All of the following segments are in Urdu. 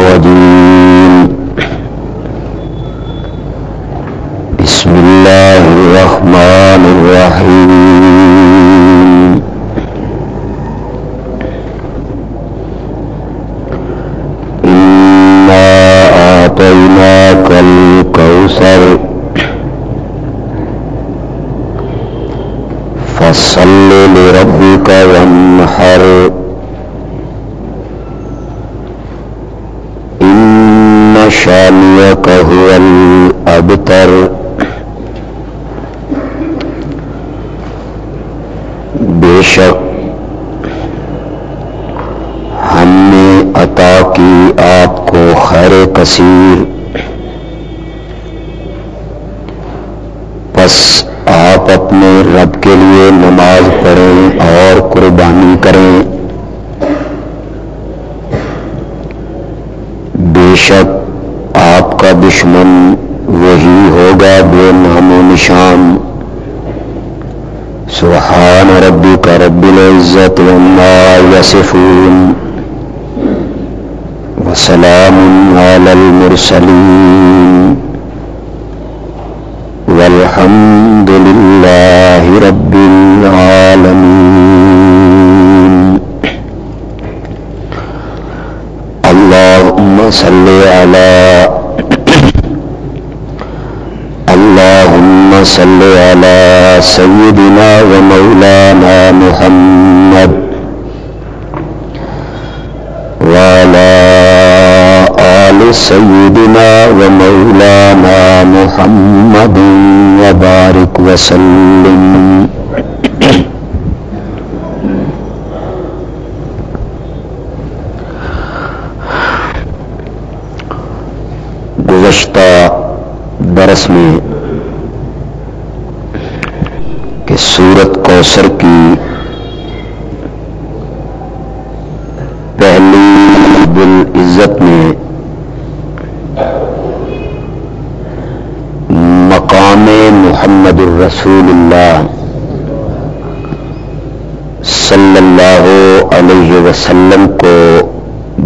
الرجيم. بسم الله الرحمن الرحيم. إنا آتيناك الكوثر. فصل لربك وانحر. پر وما يصفون وسلام على المرسلين والحمد لله رب العالمين. اللهم صل على اللهم صل على سيدنا ومولانا محمد سيدنا ومولانا محمد وبارك وسلم۔ گزشتہ درس میں کہ سورت کوثر صلی اللہ علیہ وسلم کو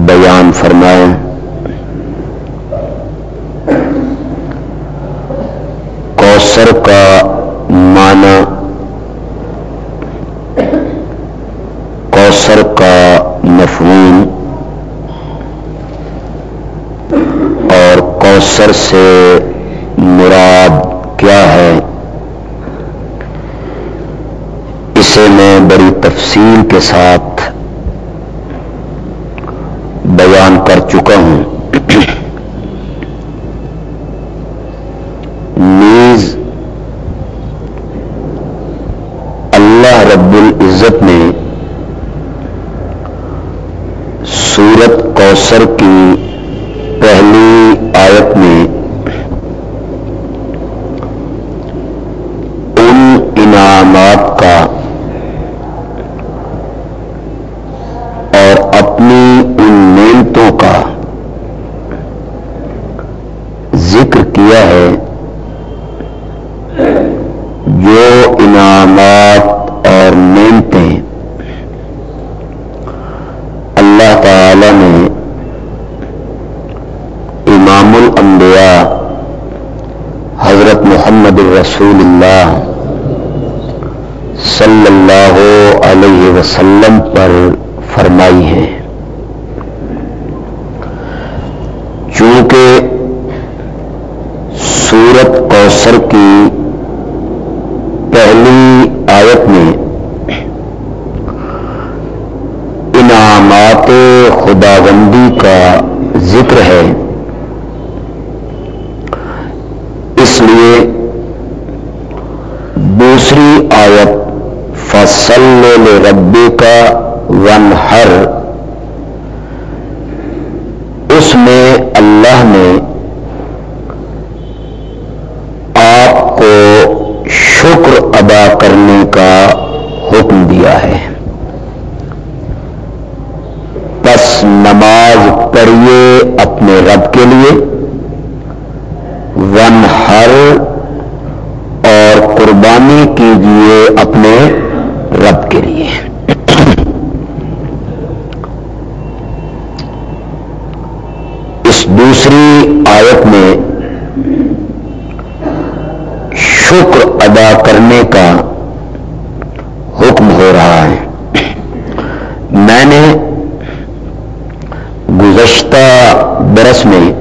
بیان فرمائیں۔ کوثر کا معنی کوسر کا مفہوم اور کوثر سے تفصیل کے ساتھ بیان کر چکا ہوں۔ نیز اللہ رب العزت نے اللہ لیے ون ہر اور قربانی کیجیے اپنے رب کے لیے۔ اس دوسری آیت میں شکر ادا کرنے کا حکم ہو رہا ہے۔ میں نے گزشتہ برس میں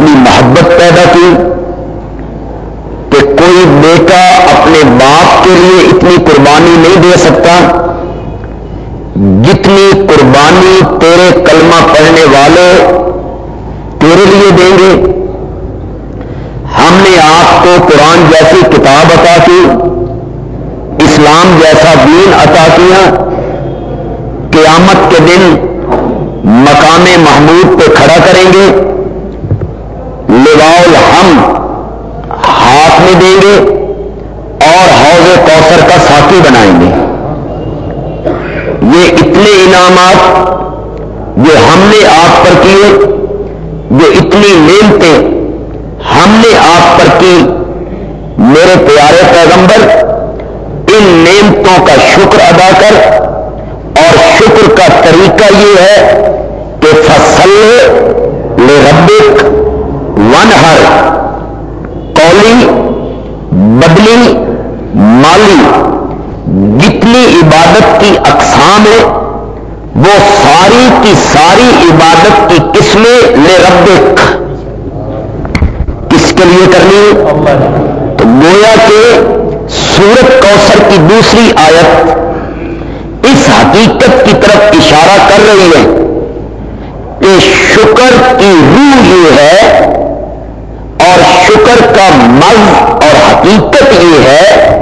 اتنی محبت پیدا کی کہ کوئی بیٹا اپنے باپ کے لیے اتنی قربانی نہیں دے سکتا جتنی قربانی تیرے کلمہ پڑھنے والے تیرے لیے دیں گے۔ ہم نے آپ کو قرآن جیسی کتاب عطا کی، اسلام جیسا دین عطا کیا۔ قیامت کے دن مقام محمود پہ کھڑا کریں گے لواؤ ہم ہاتھ میں دیں گے اور حوض کوثر کا ساتھی بنائیں گے۔ یہ اتنے انعامات جو ہم نے آپ پر کیے، جو اتنی نعمتیں ہم نے آپ پر کی، میرے پیارے پیغمبر، ان نعمتوں کا شکر ادا کر۔ اور شکر کا طریقہ یہ ہے کہ فصل ربک ون ہر کولی بدلی مالی جتنی عبادت کی اقسام ہے وہ ساری کی ساری عبادت کی قسمیں لے رب کس کے لیے کرنی؟ تو گویا کہ سورت کوثر کی دوسری آیت اس حقیقت کی طرف اشارہ کر رہی ہے کہ شکر کی روح یہ ہے اور شکر کا مز اور حقیقت یہ ہے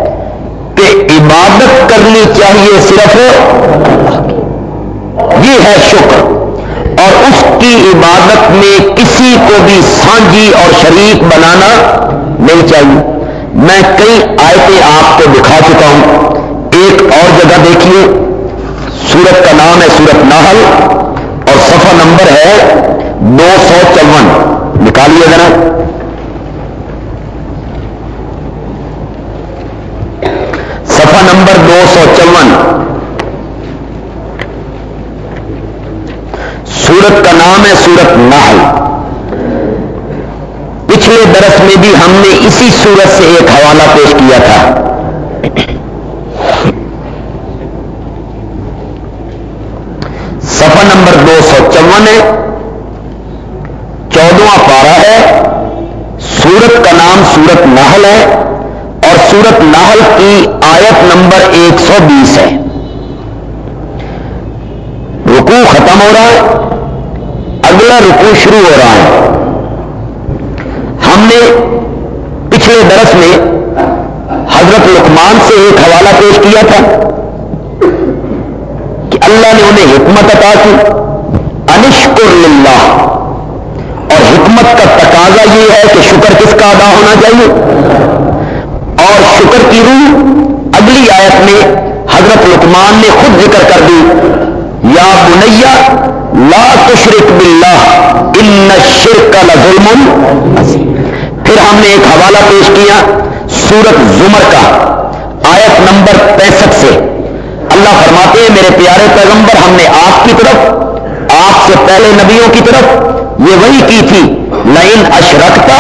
کہ عبادت کرنی چاہیے صرف یہ ہے شکر اور اس کی عبادت میں کسی کو بھی سانجی اور شریک بنانا نہیں چاہیے۔ میں کئی آیتیں آپ کو دکھا چکا ہوں۔ ایک اور جگہ دیکھیے۔ سورت کا نام ہے سورت ناہل اور صفحہ نمبر ہے دو سو چون۔ نکالیے ذرا۔ نمبر دو سو چون سورت کا نام ہے سورت نحل۔ پچھلے برس میں بھی ہم نے اسی سورت سے ایک حوالہ پیش کیا تھا۔ سفر نمبر دو سو چون ہے۔ چودواں پارا ہے۔ سورت کا نام سورت نحل ہے اور سورت نحل کی آیت نمبر ایک سو بیس ہے۔ رکو ختم ہو رہا ہے۔ رکو شروع ہو رہا ہے۔ ہم نے پچھلے برس میں حضرت لکمان سے ایک حوالہ حوالہ پیش کیا تھا کہ اللہ نے انہیں حکمت عطا کی، انشکر للہ۔ اور حکمت کا تقاضا یہ ہے کہ شکر کس کا ادا ہونا چاہیے۔ اور شکر کی روح، اگلی آیت میں حضرت لکمان نے خود ذکر کر دی۔ یا بنیا لا تشرک باللہ ان شرک کا لظلم پھر ہم نے ایک حوالہ پیش کیا سورت زمر کا، آیت نمبر پینسٹھ سے۔ اللہ فرماتے ہیں، میرے پیارے پیغمبر، ہم نے آپ کی طرف، آپ سے پہلے نبیوں کی طرف یہ وہی کی تھی لائن اشرکتا،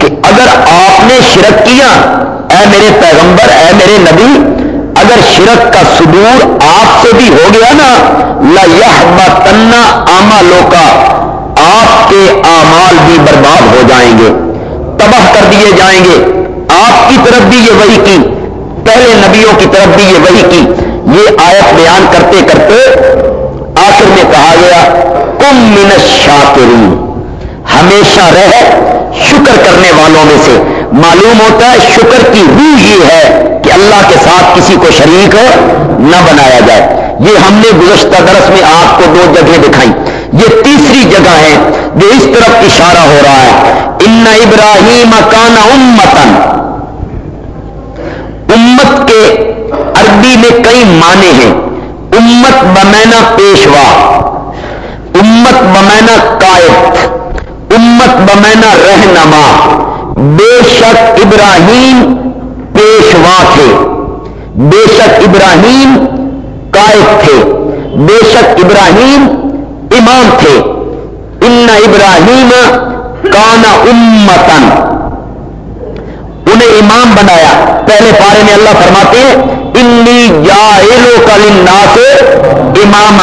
کہ اگر آپ نے شرک کیا، اے میرے پیغمبر، اے میرے نبی اگر شرک کا صدور آپ سے بھی ہو گیا نا، لا تنا آما لوکا آپ کے آمال بھی برباد ہو جائیں گے، تباہ کر دیے جائیں گے۔ آپ کی طرف بھی یہ وہی کی، پہلے نبیوں کی طرف بھی یہ وہی کی۔ یہ آیت بیان کرتے کرتے آخر میں کہا گیا، کم من شاکرین ہمیشہ رہ شکر کرنے والوں میں سے۔ معلوم ہوتا ہے شکر کی روح یہ ہے کہ اللہ کے ساتھ کسی کو شریک نہ بنایا جائے۔ یہ ہم نے گزشتہ درس میں آپ کو دو جگہ دکھائی یہ تیسری جگہ ہے جو اس طرف اشارہ ہو رہا ہے۔ ان ابراہیم کان امتن۔ امت کے عربی میں کئی معنی ہیں۔ امت بمینا پیشوا۔ امت بمینا قائد۔ امت بمینا رہنما۔ بے شک ابراہیم پیشوا تھے۔ بے شک ابراہیم قائد تھے۔ بے شک ابراہیم امام تھے۔ ان ابراہیم کانا امتن۔ انہیں امام بنایا۔ پہلے پارے میں اللہ فرماتے ہیں، انی جائلو کلنا سے امام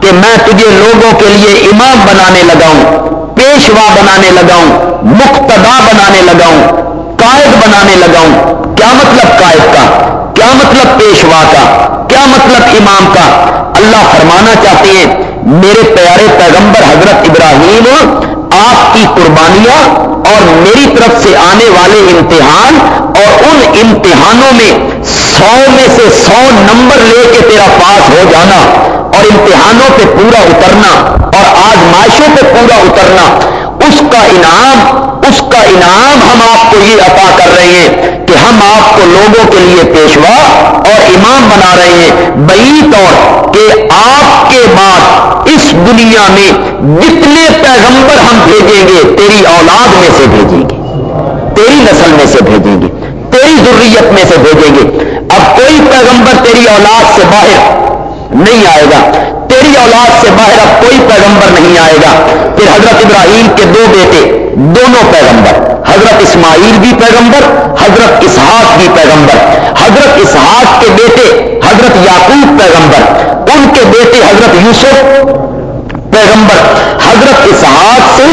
کہ میں تجھے لوگوں کے لیے امام بنانے لگاؤں پیشوا بنانے لگاؤں، مقتدا بنانے لگاؤں، قائد بنانے لگاؤں۔ کیا مطلب قائد کا؟ کیا مطلب پیشوا کا؟ کیا مطلب امام کا؟ اللہ فرمانا چاہتے ہیں، میرے پیارے پیغمبر حضرت ابراہیم، آپ کی قربانیاں اور میری طرف سے آنے والے امتحان اور ان امتحانوں میں سو میں سے سو نمبر لے کے تیرا پاس ہو جانا اور امتحانوں پہ پورا اترنا۔ اور آزمائشوں پہ پورا اترنا، اس کا انعام، اس کا انعام ہم آپ کو یہ عطا کر رہے ہیں کہ ہم آپ کو لوگوں کے لیے پیشوا اور امام بنا رہے ہیں۔ بئی طور کہ آپ کے بعد اس دنیا میں جتنے پیغمبر ہم بھیجیں گے، تیری اولاد میں سے بھیجیں گے، تیری نسل میں سے بھیجیں گے، تیری ضروریت میں سے بھیجیں گے۔ اب کوئی پیغمبر تیری اولاد سے باہر نہیں آئے گا۔ تیری اولاد سے باہر اب کوئی پیغمبر نہیں آئے گا۔ پھر حضرت ابراہیم کے دو بیٹے، دونوں پیغمبر۔ حضرت اسماعیل بھی پیغمبر، حضرت اسحاق بھی پیغمبر۔ حضرت اسحاق کے بیٹے، حضرت یعقوب پیغمبر۔ ان کے بیٹے، حضرت یوسف پیغمبر۔ حضرت اسحاق سے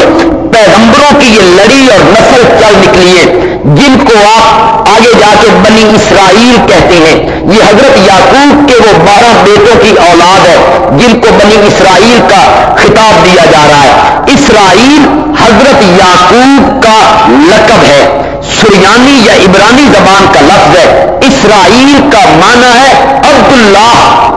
پیغمبروں کی یہ لڑی اور نسل چل نکلی ہے۔ جن کو آپ آگے جا کے بنی اسرائیل کہتے ہیں، یہ حضرت یعقوب کے وہ بارہ بیٹوں کی اولاد ہے، جن کو بنی اسرائیل کا خطاب دیا جا رہا ہے۔ اسرائیل حضرت یعقوب کا لقب ہے۔ سریانی یا عبرانی زبان کا لفظ ہے۔ اسرائیل کا معنی ہے عبداللہ۔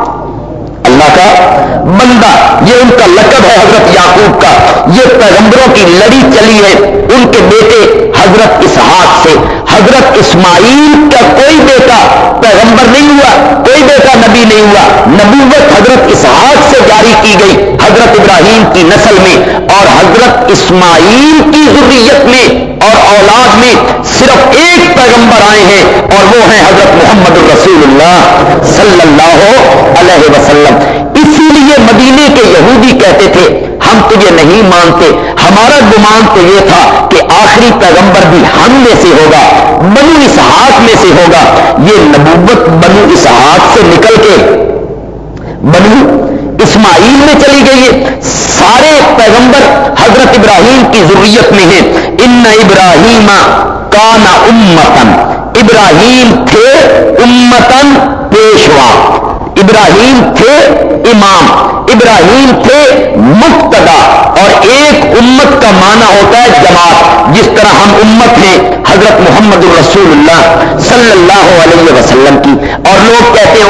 اللہ کا بندہ، یہ ان کا لقب ہے حضرت یعقوب کا۔ یہ پیغمبروں کی لڑی چلی ہے ان کے بیٹے حضرت اسحاق سے۔ حضرت اسماعیل کا کوئی بیٹا پیغمبر نہیں ہوا، کوئی بیٹا نبی نہیں ہوا۔ نبوت حضرت اسحاق سے جاری کی گئی حضرت ابراہیم کی نسل میں اور حضرت اسماعیل کی ضروریت میں۔ اور اولاد میں صرف ایک پیغمبر آئے ہیں اور وہ ہیں حضرت محمد الرسول اللہ صلی اللہ علیہ وسلم۔ اسی لیے مدینے کے یہودی کہتے تھے، ہم تجھے نہیں مانتے، ہمارا گمان تو یہ تھا کہ آخری پیغمبر بھی ہم میں سے ہوگا، بنو اسحاق میں سے ہوگا۔ یہ نبوت بنو اسحاق سے نکل کے، بنو اسماعیل میں چلی گئی ہے۔ سارے پیغمبر حضرت ابراہیم کی ضروریت میں ہیں۔ ان ابراہیم کا نا امتن۔ ابراہیم تھے امتن پیشوا۔ ابراہیم تھے امام، ابراہیم تھے مقتدا، اور ایک امت کا معنی ہوتا ہے جماعت، جس طرح ہم امت ہیں، حضرت محمد الرسول اللہ صلی اللہ علیہ وسلم کی۔ اور لوگ کہتے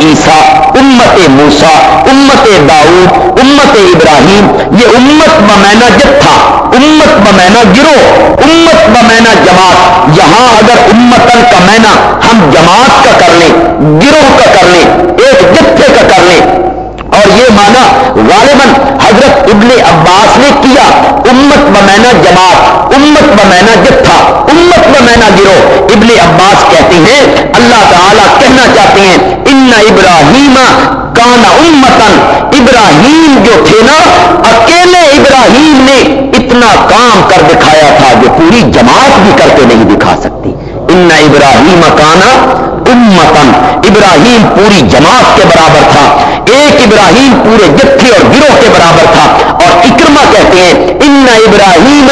عیسیٰ، امت موسا امت داؤد، امت ابراہیم، یہ امت بمینا جتھا امت بمینا گروہ امت بمینا جماعت۔ یہاں اگر امتن کا مینا ہم جماعت کا کر لیں، گروہ کا کر لیں، ایک جتھے کا کر لیں اور یہ مانا غالباً حضرت ابن عباس نے کیا، امت بمینا جماعت، امت بمینا جتھا، امت بمینا گرو ابن عباس کہتے ہیں، اللہ تعالی کہنا چاہتے ہیں، ان ابراہیم کانا امتن ابراہیم جو تھے نا، اکیلے ابراہیم نے اتنا کام کر دکھایا تھا جو پوری جماعت بھی کر کے نہیں دکھا سکتی۔ ان ابراہیم کانا امتن ابراہیم پوری جماعت کے برابر تھا. ایک ابراہیم پورے جتھے اور گروہ کے برابر تھا. اور اکرما کہتے ہیں ان ابراہیم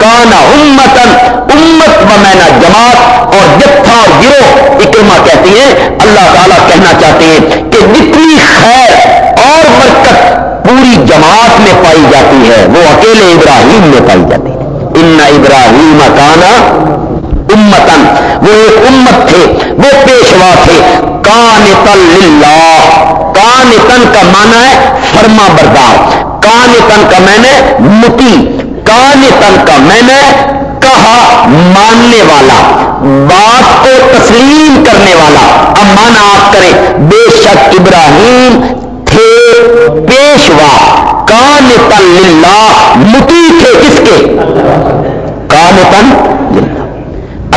کانا امتن امت بمینا جماعت اور جتھا اور گروہ اکرما کہتے ہیں. اللہ تعالیٰ کہنا چاہتے ہیں کہ جتنی خیر اور برکت پوری جماعت میں پائی جاتی ہے، وہ اکیلے ابراہیم میں پائی جاتی ہے. ان ابراہیم کانا امتن وہ ایک امت تھے، وہ پیشوا تھے۔ کان تن کان تن کا مانا ہے فرما بردار۔ کان تن کا میں نے متی۔ کان تن کا میں نے کہا، ماننے والا۔ بات کو تسلیم کرنے والا۔ اب مانا آپ کریں، بے شک ابراہیم تھے پیشوا۔ کان تن متی تھے کس کے؟ کان تن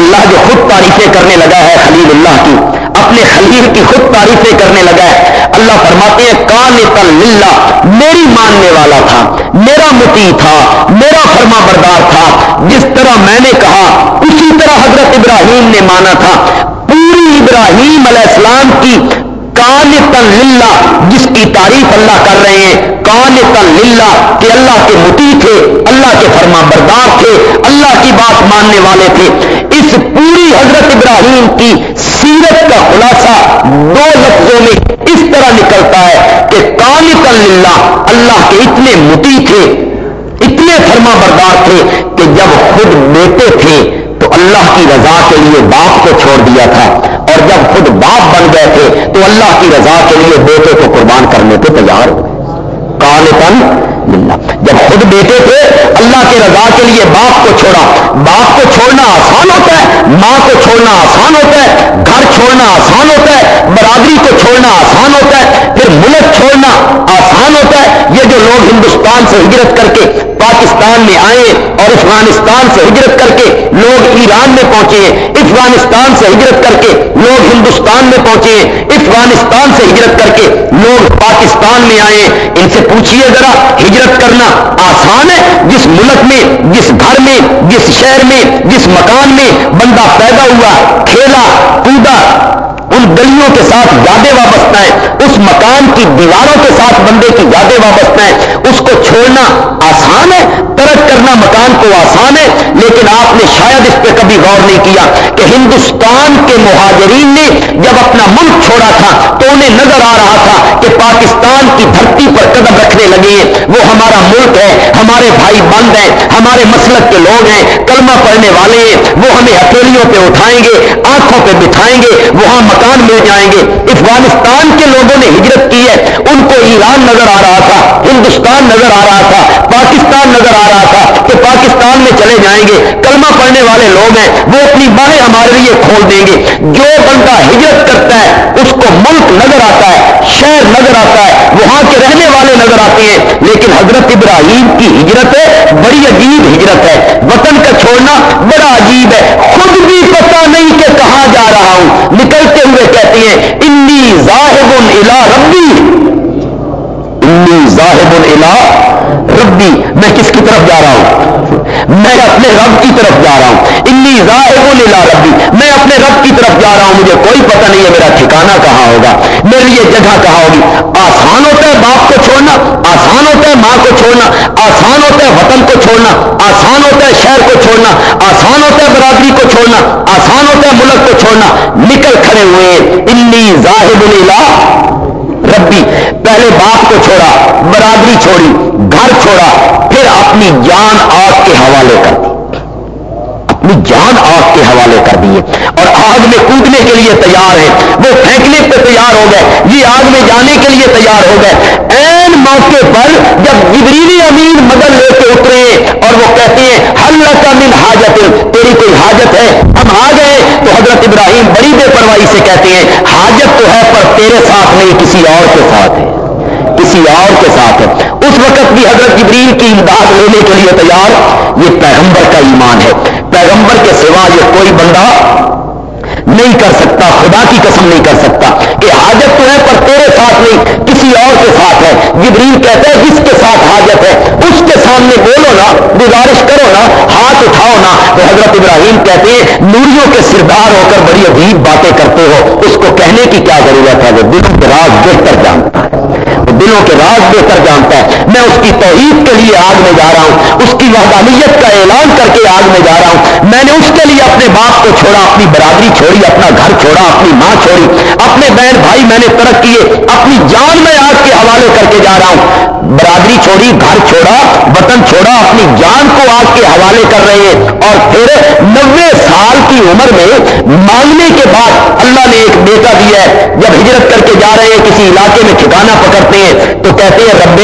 اللہ جو خود تعریفیں کرنے لگا ہے خلیل اللہ کی، اپنے خلیل کی خود تعریفیں کرنے لگا ہے۔ اللہ فرماتے ہیں، کان تل للہ میری ماننے والا تھا، میرا متی تھا، میرا فرما بردار تھا۔ جس طرح میں نے کہا، اسی طرح حضرت ابراہیم نے مانا تھا۔ پوری ابراہیم علیہ السلام کی کان تن للہ جس کی تعریف اللہ کر رہے ہیں کان تن للہ کہ اللہ کے متی تھے، اللہ کے فرما بردار تھے، اللہ کی بات ماننے والے تھے۔ اس پوری حضرت ابراہیم کی سیرت کا خلاصہ دو لفظوں میں اس طرح نکلتا ہے کہ کان تن للہ اللہ کے اتنے متی تھے، اتنے فرما بردار تھے کہ جب خود بیٹے تھے اللہ کی رضا کے لیے باپ کو چھوڑ دیا تھا اور جب خود باپ بن گئے تھے تو اللہ کی رضا کے لیے بیٹے کو قربان کرنے کو تیار ہو کال تن جب خود بیٹے تھے، اللہ کے رضا کے لیے باپ کو چھوڑا۔ باپ کو چھوڑنا آسان ہوتا ہے، ماں کو چھوڑنا آسان ہوتا ہے، گھر چھوڑنا آسان ہوتا ہے، برادری کو چھوڑنا آسان ہوتا ہے، پھر ملک چھوڑنا آسان ہوتا ہے۔ یہ جو لوگ ہندوستان سے ہجرت کر کے، پاکستان میں آئے اور افغانستان سے ہجرت کر کے لوگ ایران میں پہنچے ہیں افغانستان سے ہجرت کر کے لوگ ہندوستان میں پہنچے ہیں افغانستان سے ہجرت کر کے لوگ پاکستان میں آئے۔ ان سے پوچھیے ذرا، ہجرت کرنا آسان ہے۔ جس ملک میں، جس گھر میں، جس شہر میں، جس مکان میں بندہ پیدا ہوا، کھیلا کودا ان گلیوں کے ساتھ یادیں وابستہ ہیں اس مکان کی دیواروں کے ساتھ بندے کی یادیں وابستہ ہیں اس کو چھوڑنا آسان ہے، ترک کرنا مکان کو آسان ہے، لیکن آپ نے شاید اس پہ کبھی غور نہیں کیا کہ ہندوستان کے مہاجرین نے جب اپنا ملک چھوڑا تھا تو انہیں نظر آ رہا تھا کہ پاکستان کی دھرتی پر قدم رکھنے لگے ہیں۔ وہ ہمارا ملک ہے، ہمارے بھائی بند ہیں، ہمارے مسلک کے لوگ ہیں، کلمہ پڑھنے والے ہیں، وہ ہمیں ہتھیلیوں پہ اٹھائیں گے، آنکھوں پہ بٹھائیں گے، وہاں مکان مل جائیں گے۔ افغانستان کے لوگوں نے ہجرت کی ہے۔ ان کو ایران نظر آ رہا تھا، ہندوستان نظر آ رہا تھا، پاکستان نظر آ رہا تھا کہ پاکستان میں چلے جائیں گے۔ کلمہ پڑھنے والے لوگ ہیں، وہ اپنی باہیں ہمارے لیے کھول دیں گے۔ جو بندہ ہجرت کرتا ہے، اس کو ملک نظر آتا ہے، شہر نظر آتا ہے، وہاں کے رہنے والے نظر آتے ہیں۔ لیکن حضرت ابراہیم کی ہجرت ہے بڑی عجیب ہجرت ہے۔ وطن کا چھوڑنا بڑا عجیب ہے۔ خود بھی پتہ نہیں کہ کہاں جا رہا ہوں۔ نکلتے کہتی ہیں، انی ظاہب الا ربی. انی ظاہب الا ربی۔ میں کس کی طرف جا رہا ہوں؟ میں اپنے رب کی طرف جا رہا ہوں۔ انی ظاہب ربی۔ میں اپنے رب کی طرف جا رہا ہوں۔ مجھے کوئی پتہ نہیں ہے میرا ٹھکانہ کہاں ہوگا۔ میری یہ جگہ کہاں ہوگی۔ آسان ہوتا ہے باپ کو چھوڑنا، آسان ہوتا ہے ماں کو چھوڑنا، آسان ہوتا ہے وطن کو چھوڑنا، آسان ہوتا ہے شہر کو چھوڑنا، آسان ہوتا ہے برادری کو چھوڑنا، آسان ہوتا ہے ملک کو چھوڑنا۔ نکل کھڑے ہوئے۔ انی ظاہب الا ربی۔ پہلے باپ کو چھوڑا، برادری چھوڑی، گھر چھوڑا۔ اپنی جان آگ کے حوالے کر دی۔ اپنی جان آگ کے حوالے کر دیے اور آگ میں کودنے کے لیے تیار ہے۔ وہ پھینکنے پہ تیار ہو گئے۔ یہ آگ میں جانے کے لیے تیار ہو گئے۔ این موقع پر جب جبریلی امین مدد لے کے اترے اور وہ کہتے ہیں ہل کا من حاجت، تیری کوئی حاجت ہے؟ ہم آ گئے۔ تو حضرت ابراہیم بڑی بے پرواہی سے کہتے ہیں، حاجت تو ہے، پر تیرے ساتھ نہیں، کسی اور کے ساتھ ہے۔ کسی اور کے ساتھ ہے۔ اس وقت بھی حضرت جبریل کی امداد لینے کے لیے تیار، یہ پیغمبر کا ایمان ہے۔ پیغمبر کے سوا یہ کوئی بندہ نہیں کر سکتا، خدا کی قسم نہیں کر سکتا کہ حاجت تو ہے پر تیرے ساتھ نہیں، کسی اور کے ساتھ ہے۔ جبریل کہتا ہے، جس کے ساتھ حاجت ہے، اس کے سامنے بولو نا، گزارش کرو نا، ہاتھ اٹھاؤ نا۔ تو حضرت ابراہیم کہتے ہیں، نوریوں کے سردار ہو کر بڑی عجیب باتیں کرتے ہو۔ اس کو کہنے کی کیا ضرورت ہے؟ وہ دل راز بہتر جانتا ہے۔ دلوں کے راز بہتر جانتا ہے۔ میں اس کی توحید کے لیے آگ میں جا رہا ہوں، اس کی وحدانیت کا اعلان کر کے آگ میں جا رہا ہوں۔ میں نے اس کے لیے اپنے باپ کو چھوڑا، اپنی برادری چھوڑی، اپنا گھر چھوڑا، اپنی ماں چھوڑی۔ اپنے بہن بھائی میں نے ترک کیے، اپنی جان میں آگ کے حوالے کر کے جا رہا ہوں۔ برادری چھوڑی، گھر چھوڑا، وطن چھوڑا، اپنی جان کو آگ کے حوالے کر رہے ہیں۔ اور پھر نوے سال کی عمر میں مانگنے کے بعد اللہ نے ایک بیٹا دیا ہے۔ جب ہجرت کر کے جا رہے ہیں، کسی علاقے میں ٹھکانا پکڑتے ہیں تو کہتے ہیں رب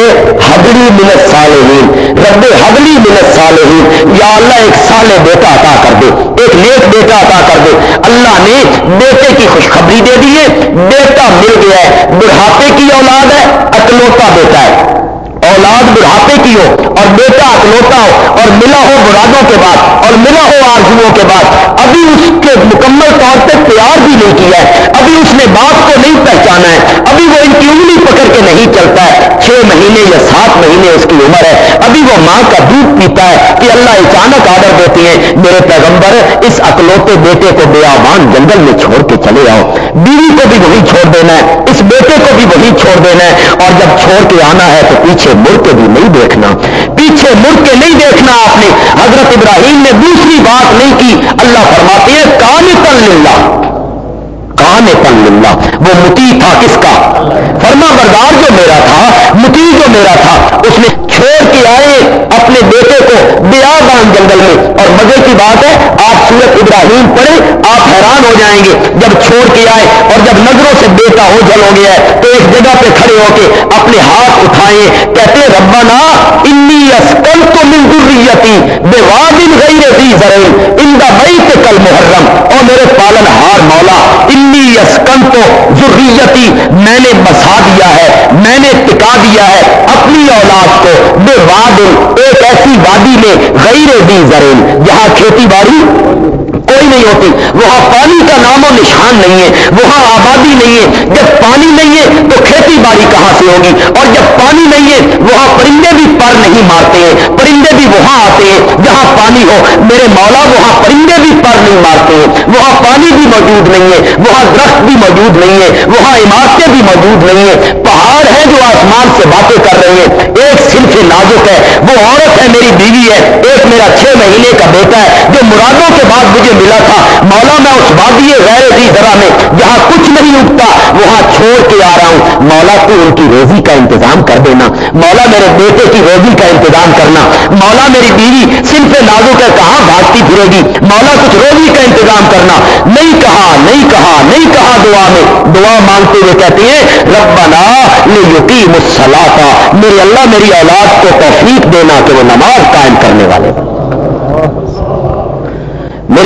حبلی منت صالحین رب حبلی منت صالحین یا اللہ ایک سال بیٹا عطا کر دے، ایک نیک بیٹا عطا کر دے۔ اللہ نے بیٹے کی خوشخبری دے دی ہے، بیٹا مل گیا ہے، بڑھاپے کی اولاد ہے، اکلوتا بیٹا ہے۔ اولاد بڑھاپے کی ہو اور بیٹا اکلوتا ہو اور ملا ہو مرادوں کے بعد اور ملا ہو آرزوؤں کے بعد، ابھی اس کے مکمل طور پہ پیار بھی نہیں کیا ہے، ابھی اس نے باپ کو نہیں پہچانا ہے، ابھی وہ ان کی انگلی پکڑ کے نہیں چلتا ہے۔ چھ مہینے یا سات مہینے اس کی عمر ہے، ابھی وہ ماں کا دودھ پیتا ہے کہ اللہ اچانک آڈر دیتے ہیں، میرے پیغمبر، اس اکلوتے بیٹے کو بے آبان جنگل میں چھوڑ کے چلے آؤ بیوی کو بھی وہی چھوڑ دینا ہے، اس بیٹے کو بھی وہی چھوڑ دینا ہے اور جب چھوڑ کے آنا ہے تو پیچھے مڑ کے بھی نہیں دیکھنا، پیچھے مڑ کے نہیں دیکھنا آپ نے۔ حضرت ابراہیم نے دوسری بات نہیں کی، اللہ فرماتے ہیں کام تن للہ۔ کام تن للہ وہ متی تھا کس کا؟ فرما بردار جو میرا تھا، متی جو میرا تھا، اس نے چھوڑ کے آئے اپنے بیٹے کو بیا بان جنگل میں۔ اور مزے کی بات ہے، آپ سورت ابراہیم پڑھے آپ حیران ہو جائیں گے۔ جب چھوڑ کے آئے اور جب نظروں سے بیٹا ہو جل ہو گیا ہے، تو ایک جگہ پہ کھڑے ہو کے اپنے ہاتھ اٹھائے کہتے ربنا، انی اسکل تو من ذریتی بے وادن غیر ذی زرین ان دا بیت کل محرم اور میرے پالن ہار مولا انی اسکن تو ذریتی میں نے بسا دیا ہے، میں نے ٹکا دیا ہے اپنی اولاد کو بے وادن ایک ایسی وادی میں غیر ذی زرین جہاں کھیتی باڑی کوئی نہیں ہوتی۔ وہاں پانی کا نام و نشان نہیں ہے، وہاں آبادی نہیں ہے۔ جب پانی نہیں ہے تو کھیتی باڑی کہاں سے ہوگی؟ اور جب پانی نہیں ہے، وہاں پرندے بھی پر نہیں مارتے ہیں۔ پرندے بھی وہاں آتے ہیں، جہاں پانی ہو۔ میرے مولا، وہاں پرندے بھی پر نہیں مارتے ہیں۔ وہاں پانی بھی موجود نہیں ہے، وہاں درخت بھی موجود نہیں ہے، وہاں عمارتیں بھی موجود نہیں ہے پہاڑ ہے جو آسمان سے باتیں کر رہے ہیں۔ ایک صرف نازک ہے، وہ عورت ہے، میری بیوی ہے۔ ایک میرا چھ مہینے کا بیٹا ہے، جو مرادوں کے بعد مجھے ملا تھا۔ مولا، میں اس وادی غیر دی ذرا میں جہاں کچھ نہیں اگتا وہاں چھوڑ کے آ رہا ہوں۔ مولا، تو ان کی روزی کا انتظام کر دینا۔ مولا، میرے بیٹے کی روزی کا انتظام کرنا۔ مولا، میری بیوی صرف نازو کے کہاں بھاگتی پھرے گی؟ مولا، کچھ روزی کا انتظام کرنا۔ نہیں کہا نہیں کہا نہیں کہا دعا میں۔ دعا مانگتے ہوئے کہتے ہیں، ربنا لیقیم الصلاۃ۔ میرے اللہ، میری اولاد کو توفیق دینا کہ وہ نماز قائم کرنے والے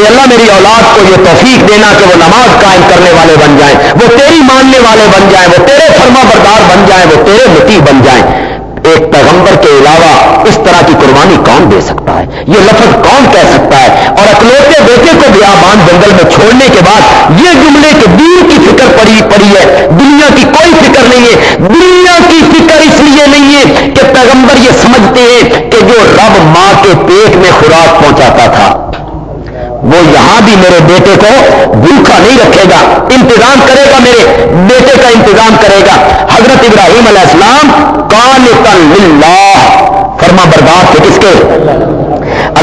اللہ میری اولاد کو یہ توفیق دینا کہ وہ نماز قائم کرنے والے بن جائیں، وہ تیری ماننے والے بن جائیں، وہ تیرے فرما بردار بن جائیں، وہ تیرے مٹی بن جائیں۔ ایک پیغمبر کے علاوہ اس طرح کی قربانی کون دے سکتا ہے؟ یہ لفظ کون کہہ سکتا ہے؟ اور اکلوتے بیٹے کو بیابان جنگل میں چھوڑنے کے بعد یہ جملے کے دین کی فکر پڑی پڑی ہے، دنیا کی کوئی فکر نہیں ہے۔ دنیا کی فکر اس لیے نہیں ہے کہ پیغمبر یہ سمجھتے ہیں کہ جو رب ماں کے پیٹ میں خوراک پہنچاتا تھا۔ وہ بھی میرے بیٹے کو بھوکا نہیں رکھے گا، انتظام کرے گا میرے بیٹے کا انتظام کرے گا۔ حضرت ابراہیم علیہ السلام کان فرما برداشت تھے کس کے؟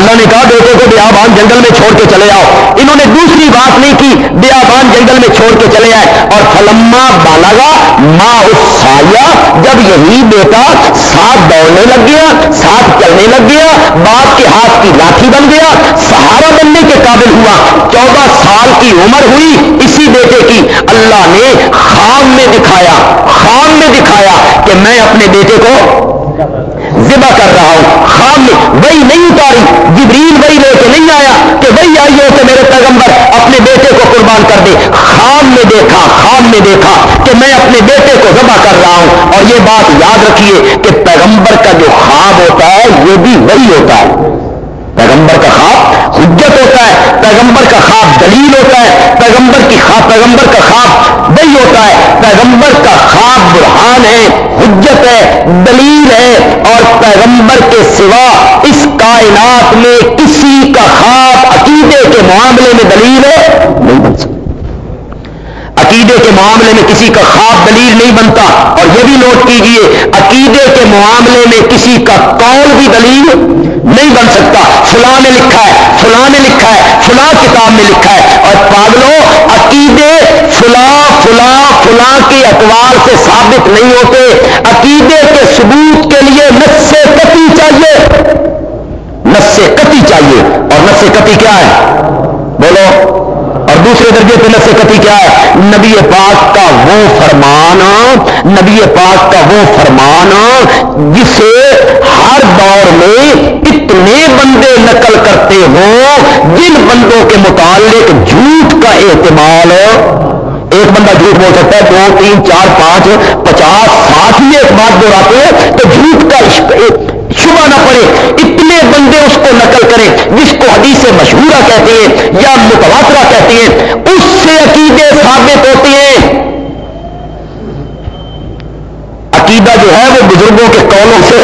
اللہ نے کہا بیٹے کو بیابان جنگل میں چھوڑ کے چلے آؤ. انہوں نے دوسری بات نہیں کی، بیابان جنگل میں چھوڑ کے چلے آئے اور فلما بالا ماں اس سایہ جب یہی بیٹا ساتھ دوڑنے لگ گیا، ساتھ چلنے لگ گیا، باپ کے ہاتھ کی لاٹھی بن گیا، سہارا بننے کے قابل ہوا، چودہ سال کی عمر ہوئی اسی بیٹے کی۔ اللہ نے خام میں دکھایا، خام میں دکھایا کہ میں اپنے بیٹے کو ذبح کر رہا ہوں۔ خام وہی نہیں اتاری۔ جبریل وہی لے کے نہیں آیا کہ وہی آئی ہو کہ میرے پیغمبر اپنے بیٹے کو قربان کر دے۔ خام نے دیکھا، خام میں دیکھا کہ میں اپنے بیٹے کو ذبح کر رہا ہوں۔ اور یہ بات یاد رکھیے کہ پیغمبر کا جو خواب ہوتا ہے، یہ بھی وہی ہوتا ہے۔ پیغمبر کا خواب حجت ہوتا ہے، پیغمبر کا خواب دلیل ہوتا ہے، پیغمبر کی خواب پیغمبر کا خواب دئی ہوتا ہے۔ پیغمبر کا خواب برہان ہے، حجت ہے، دلیل ہے اور پیغمبر کے سوا اس کائنات میں کسی کا خواب عقیدے کے معاملے میں دلیل ہے، نہیں بن سکتا۔ معاملے میں کسی کا خواب دلیل نہیں بنتا اور یہ بھی نوٹ کیجیے، عقیدے کے معاملے میں کسی کا قول بھی دلیل نہیں بن سکتا۔ فلاں نے لکھا ہے، فلاں نے لکھا ہے، فلاں کتاب میں لکھا ہے۔ اور پاگلوں عقیدے فلاں فلاں فلاں کے اقوال سے ثابت نہیں ہوتے۔ عقیدے کے ثبوت کے لیے نس سے کتی چاہیے۔ نس سے کتی چاہیے۔ اور نس سے کتی کیا ہے؟ بولو۔ دوسرے درجے پہ نس کتی کیا ہے؟ نبی پاک کا وہ فرمان، نبی پاک کا وہ فرمان، جسے ہر دور میں اتنے بندے نقل کرتے ہوں، جن بندوں کے متعلق جھوٹ کا احتمال، ایک بندہ جھوٹ بول سکتا ہے، دو، تین، چار، پانچ، پچاس، ساٹھ ہی ایک بات دوہراتے ہیں، تو جھوٹ کا نہ پڑے اتنے بندے اس کو نقل کریں جس کو حدیث مشہورہ کہتے ہیں یا متواترہ کہتے ہیں، اس سے عقیدے ثابت ہوتے ہیں۔ عقیدہ جو ہے وہ بزرگوں کے قولوں سے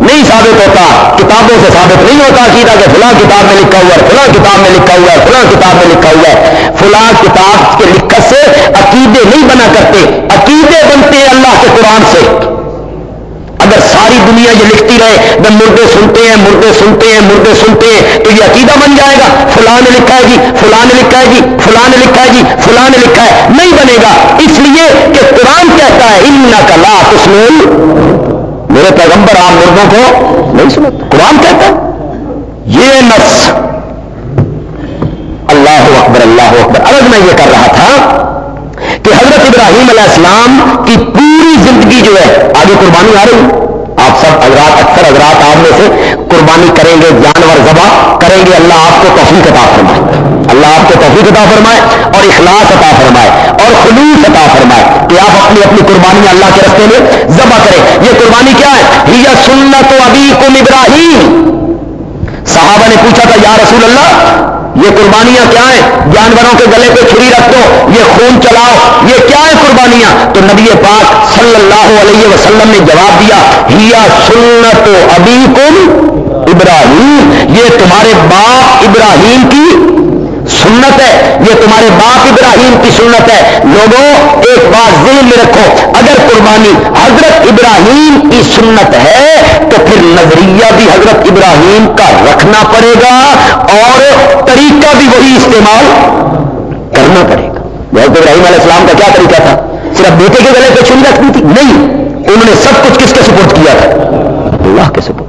نہیں ثابت ہوتا، کتابوں سے ثابت نہیں ہوتا عقیدہ کہ فلاں کتاب میں لکھا ہوا ہے، فلاں کتاب میں لکھا ہوا ہے، فلاں کتاب میں لکھا ہوا ہے۔ فلاں کتاب کے لکھت سے عقیدے نہیں بنا کرتے، عقیدے بنتے ہیں اللہ کے قرآن سے۔ اگر ساری دنیا یہ لکھتی رہے جب مردے سنتے ہیں، مردے سنتے ہیں، مردے سنتے ہیں، تو یہ عقیدہ بن جائے گا، فلاں نے لکھا ہے جی فلاں نے لکھا ہے جی فلاں نے لکھا ہے جی فلاں نے لکھا ہے۔ نہیں بنے گا۔ اس لیے کہ قرآن کہتا ہے ان کا لا میرے پیغمبر، آپ مردوں کو نہیں سنو قرآن کہتا ہے، یہ نس اللہ اکبر اللہ اکبر۔ الگ میں یہ کر رہا تھا کہ حضرت ابراہیم علیہ السلام کی پوری زندگی جو ہے، آگے قربانی آ رہی۔ آپ سب حضرات، اکثر حضرات آپ میں سے قربانی کریں گے، جانور ذبح کریں گے۔ اللہ آپ کو توفیق عطا فرمائے۔ اللہ آپ کو توفیق عطا فرمائے اور اخلاص عطا فرمائے اور خلوص عطا فرمائے کہ آپ اپنی اپنی قربانی اللہ کے رستے میں ذبح کریں۔ یہ قربانی کیا ہے؟ یہ سنت و ابھی کم ابراہیم۔ صحابہ نے پوچھا تھا، یا رسول اللہ یہ قربانیاں کیا ہیں؟ جانوروں کے گلے پہ چھری رکھ دو، یہ خون چلاؤ۔ یہ کیا ہے قربانیاں؟ تو نبی پاک صلی اللہ علیہ وسلم نے جواب دیا ہیا سنت ابھی کم ابراہیم یہ تمہارے باپ ابراہیم کی سنت ہے، یہ تمہارے باپ ابراہیم کی سنت ہے۔ لوگوں، ایک بات ذہن میں رکھو، اگر قربانی حضرت ابراہیم کی سنت ہے، تو پھر نظریہ بھی حضرت ابراہیم کا رکھنا پڑے گا اور طریقہ بھی وہی استعمال کرنا پڑے گا۔ حضرت ابراہیم علیہ السلام کا کیا طریقہ تھا؟ صرف بیٹے کے گلے پہ چھری رکھنی تھی؟ نہیں، انہوں نے سب کچھ کس کے سپورٹ کیا تھا؟ اللہ کے سپورٹ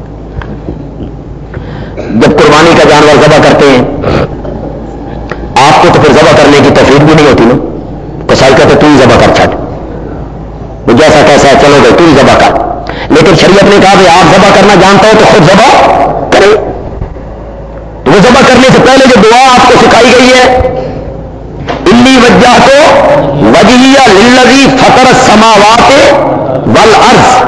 جب قربانی کا جانور ذبح کرتے ہیں آپ کو تو پھر ذبح کرنے کی تفریح بھی نہیں ہوتی نا۔ تو سال کہتے تو ہی ذبح کر چھٹ۔ وہ جیسا کیسا ہے، چلو گے تو ہی ذبح کر۔ لیکن شریعت نے کہا کہ آپ ذبح کرنا جانتا ہو تو خود ذبح کرے تو وہ ذبح کرنے سے پہلے جو دعا آپ کو سکھائی گئی ہے انی وجہ تو وجیہ للذی فطر السماوات والارض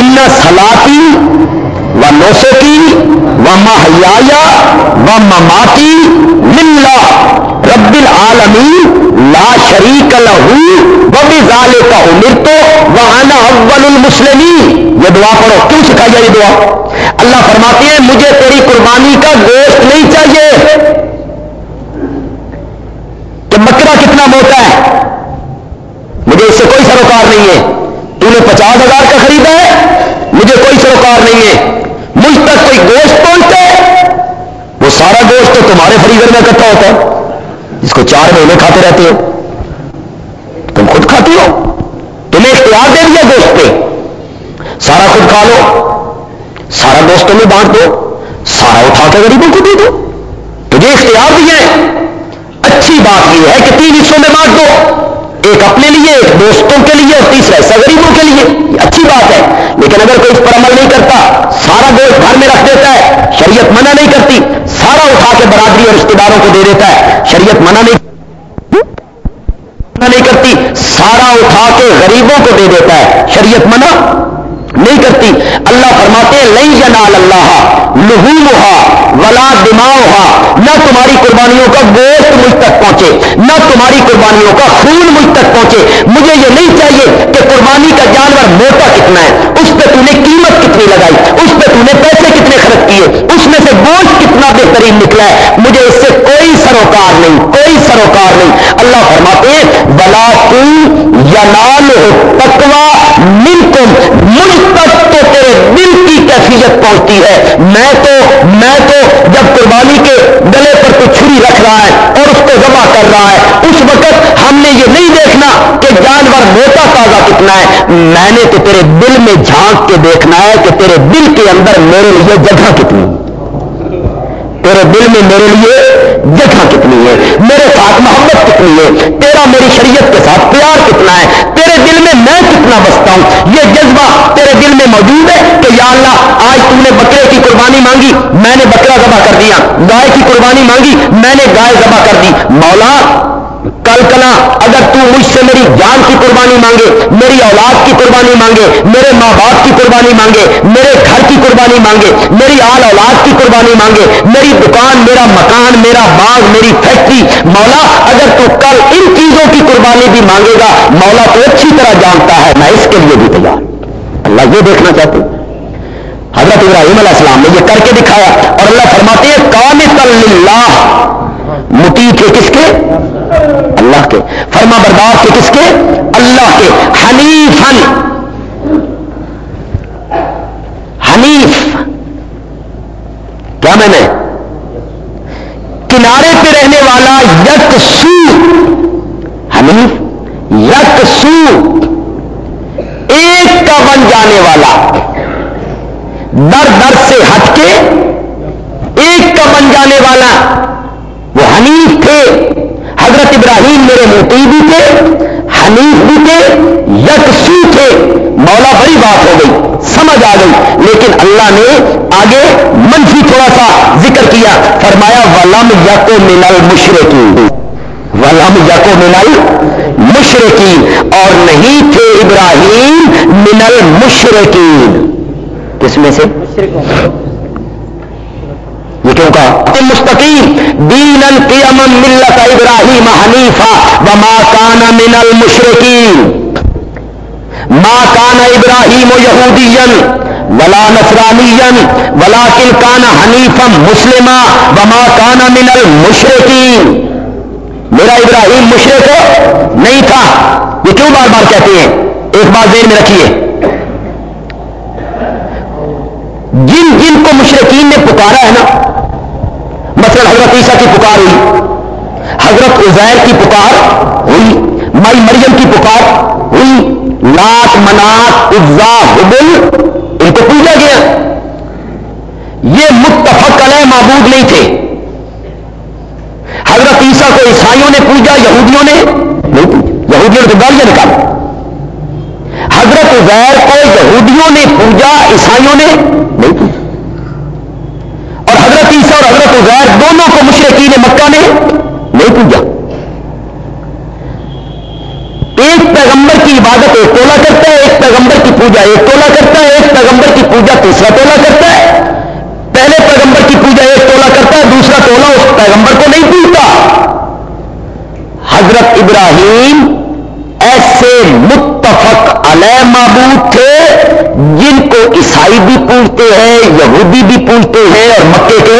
ان سلاتی و نوسکی و محیا و مماتی ملا رب العالمین، لا شریک لہو و بزال کا عمر تو وہ اول المسلمین۔ یہ دعا پڑھو۔ کیوں سکھائی یہ دعا؟ اللہ فرماتے ہیں، مجھے تیری قربانی کا گوشت نہیں چاہیے۔ کہ مکرا کتنا موٹا ہے۔ مجھے اس سے کوئی سروکار نہیں ہے۔ تو نے پچاس ہزار کا خریدا ہے۔ مجھے کوئی سروکار نہیں ہے۔ مجھ تک کوئی گوشت پہنچتا ہے، وہ سارا گوشت تو تمہارے فریزر میں اکٹھا ہوتا ہے، جس کو چار مہینے کھاتے رہتے ہو۔ تم خود کھاتی ہو، تمہیں اختیار دے دیا گوشت پہ۔ سارا خود کھا لو، سارا گوشت تمہیں بانٹ دو، سارا اٹھا کے غریبوں کو دے دو۔ تجھے اختیار دیا ہے۔ اچھی بات یہ ہے کہ تین حصوں میں بانٹ دو۔ ایک اپنے لیے، ایک دوستوں کے لیے اور تیسرا ایسا غریبوں کے لیے۔ اچھی بات ہے، لیکن اگر کوئی اس پر عمل نہیں کرتا، سارا گوشت گھر میں رکھ دیتا ہے، شریعت منع نہیں کرتی، سارا اٹھا کے برادری اور رشتے داروں کو دے دیتا ہے، شریعت منع نہیں منع نہیں کرتی، سارا اٹھا کے غریبوں کو دے دیتا ہے، شریعت منع نہیں کرتی۔ اللہ فرماتے لئی جنال اللہ لہو ولا دماغ نہ تمہاری قربانیوں کا گوشت مجھ تک پہنچے، نہ تمہاری قربانیوں کا خون مجھ تک پہنچے۔ مجھے یہ نہیں چاہیے کہ قربانی کا جانور موٹا کتنا ہے، اس پہ تم نے قیمت کتنی لگائی، اس پہ تم نے پیسے کتنے خرچ کیے، اس میں سے گوشت کتنا بہترین نکلا ہے۔ مجھے اس سے کوئی سروکار نہیں، کوئی سروکار نہیں۔ اللہ فرماتے بلا تم یا نال ہو پکوا مل تم مجھ تک تو تیرے دل کی کیفیت پہنچتی ہے۔ میں تو میں تو جب قربانی کے گلے پر تو چھری رکھ رہا ہے اور اس کو جمع کر رہا ہے۔ اس وقت ہم نے یہ نہیں دیکھنا کہ جانور موٹا تازہ کتنا ہے۔ میں نے تو تیرے دل میں جھانک کے دیکھنا ہے کہ تیرے دل کے اندر میرے لیے جگہ کتنی تیرے دل میں میرے لیے جگہ کتنی ہے۔ میرے ساتھ محبت کتنی ہے۔ تیرا میری شریعت کے ساتھ پیار کتنا ہے۔ تیرے دل میں میں کتنا بستا ہوں؟ یہ جذبہ تیرے دل میں موجود ہے کہ یا اللہ، آج تم نے بکرے کی قربانی مانگی، میں نے بکرا ذبح کر دیا، گائے کی قربانی مانگی، میں نے گائے ذبح کر دی۔ مولا کل کلا اگر تو مجھ سے میری جان کی قربانی مانگے، میری اولاد کی قربانی مانگے، میرے ماں باپ کی قربانی مانگے، میرے گھر کی قربانی مانگے، میری آل اولاد کی قربانی مانگے، میری دکان، میرا مکان، میرا باغ، میری فیکٹری، مولا اگر تو کل ان چیزوں کی قربانی بھی مانگے گا، مولا تو اچھی طرح جانتا ہے، میں اس کے لیے بھی تیار اللہ یہ دیکھنا چاہتی حضرت ابراہیم علیہ السلام نے یہ کر کے دکھایا اور اللہ فرماتے ہیں کام متی تھے کس کے؟ اللہ کے۔ فرما بردار کے کس کے؟ اللہ کے۔ حنیفن حنیف کیا میں نے کنارے پہ رہنے والا یک سو حنیف یک سو ایک کا بن جانے والا در در سے ہٹ کے ایک کا بن جانے والا وہ حنیف تھے حضرت ابراہیم میرے موتی بھی تھے حنیف بھی تھے یکسو تھے مولا بڑی بات ہو گئی سمجھ آ گئی لیکن اللہ نے آگے منفی تھوڑا سا ذکر کیا فرمایا ولم یقو منل مشرقی ولم یقو منل مشرقی اور نہیں تھے ابراہیم منل مشرقی کس میں سے یہ کیوں کہا مستقیم دین القیم ملت ابراہیم حنیفہ و ما کان من المشرقین ما کان ابراہیم و یہودین ولا نصرانین ولا کل کان حنیفا مسلمہ و ما کان من المشرقین میرا ابراہیم مشرق نہیں تھا۔ یہ کیوں بار بار کہتے ہیں؟ ایک بات دیر میں رکھیے۔ جن جن کو مشرقین نے پکارا ہے نا، مثلا حضرت عیسیٰ کی پکار ہوئی، حضرت عزیر کی پکار ہوئی، مائی مریم کی پکار ہوئی لات منات افزا حبل ان گیا۔ یہ متفق علیہ معبود نہیں تھے۔ حضرت عیسیٰ کو عیسائیوں نے پوجا، یہودیوں نے نہیں پوجا۔ یہودیوں نے گالیاں نکالا حضرت عزیر کو یہودیوں نے پوجا، عیسائیوں نے نہیں پوجا۔ اور حضرت عیسا اور حضرت عزیر دونوں کو مشرقین مکہ نے نہیں پوجا۔ ایک پیغمبر کی عبادت ایک تولا کرتا ہے ایک پیغمبر کی پوجا ایک تولا کرتا ہے، ایک پیغمبر کی پوجا تیسرا تولا کرتا ہے۔ پہلے پیغمبر کی پوجا ایک تولا کرتا ہے، دوسرا تولا اس پیغمبر کو نہیں پوجتا۔ حضرت ابراہیم ایسے متفق علیہ معبود تھے جن کو عیسائی بھی پوچھتے ہیں، یہودی بھی پوچھتے ہیں اور مکے کے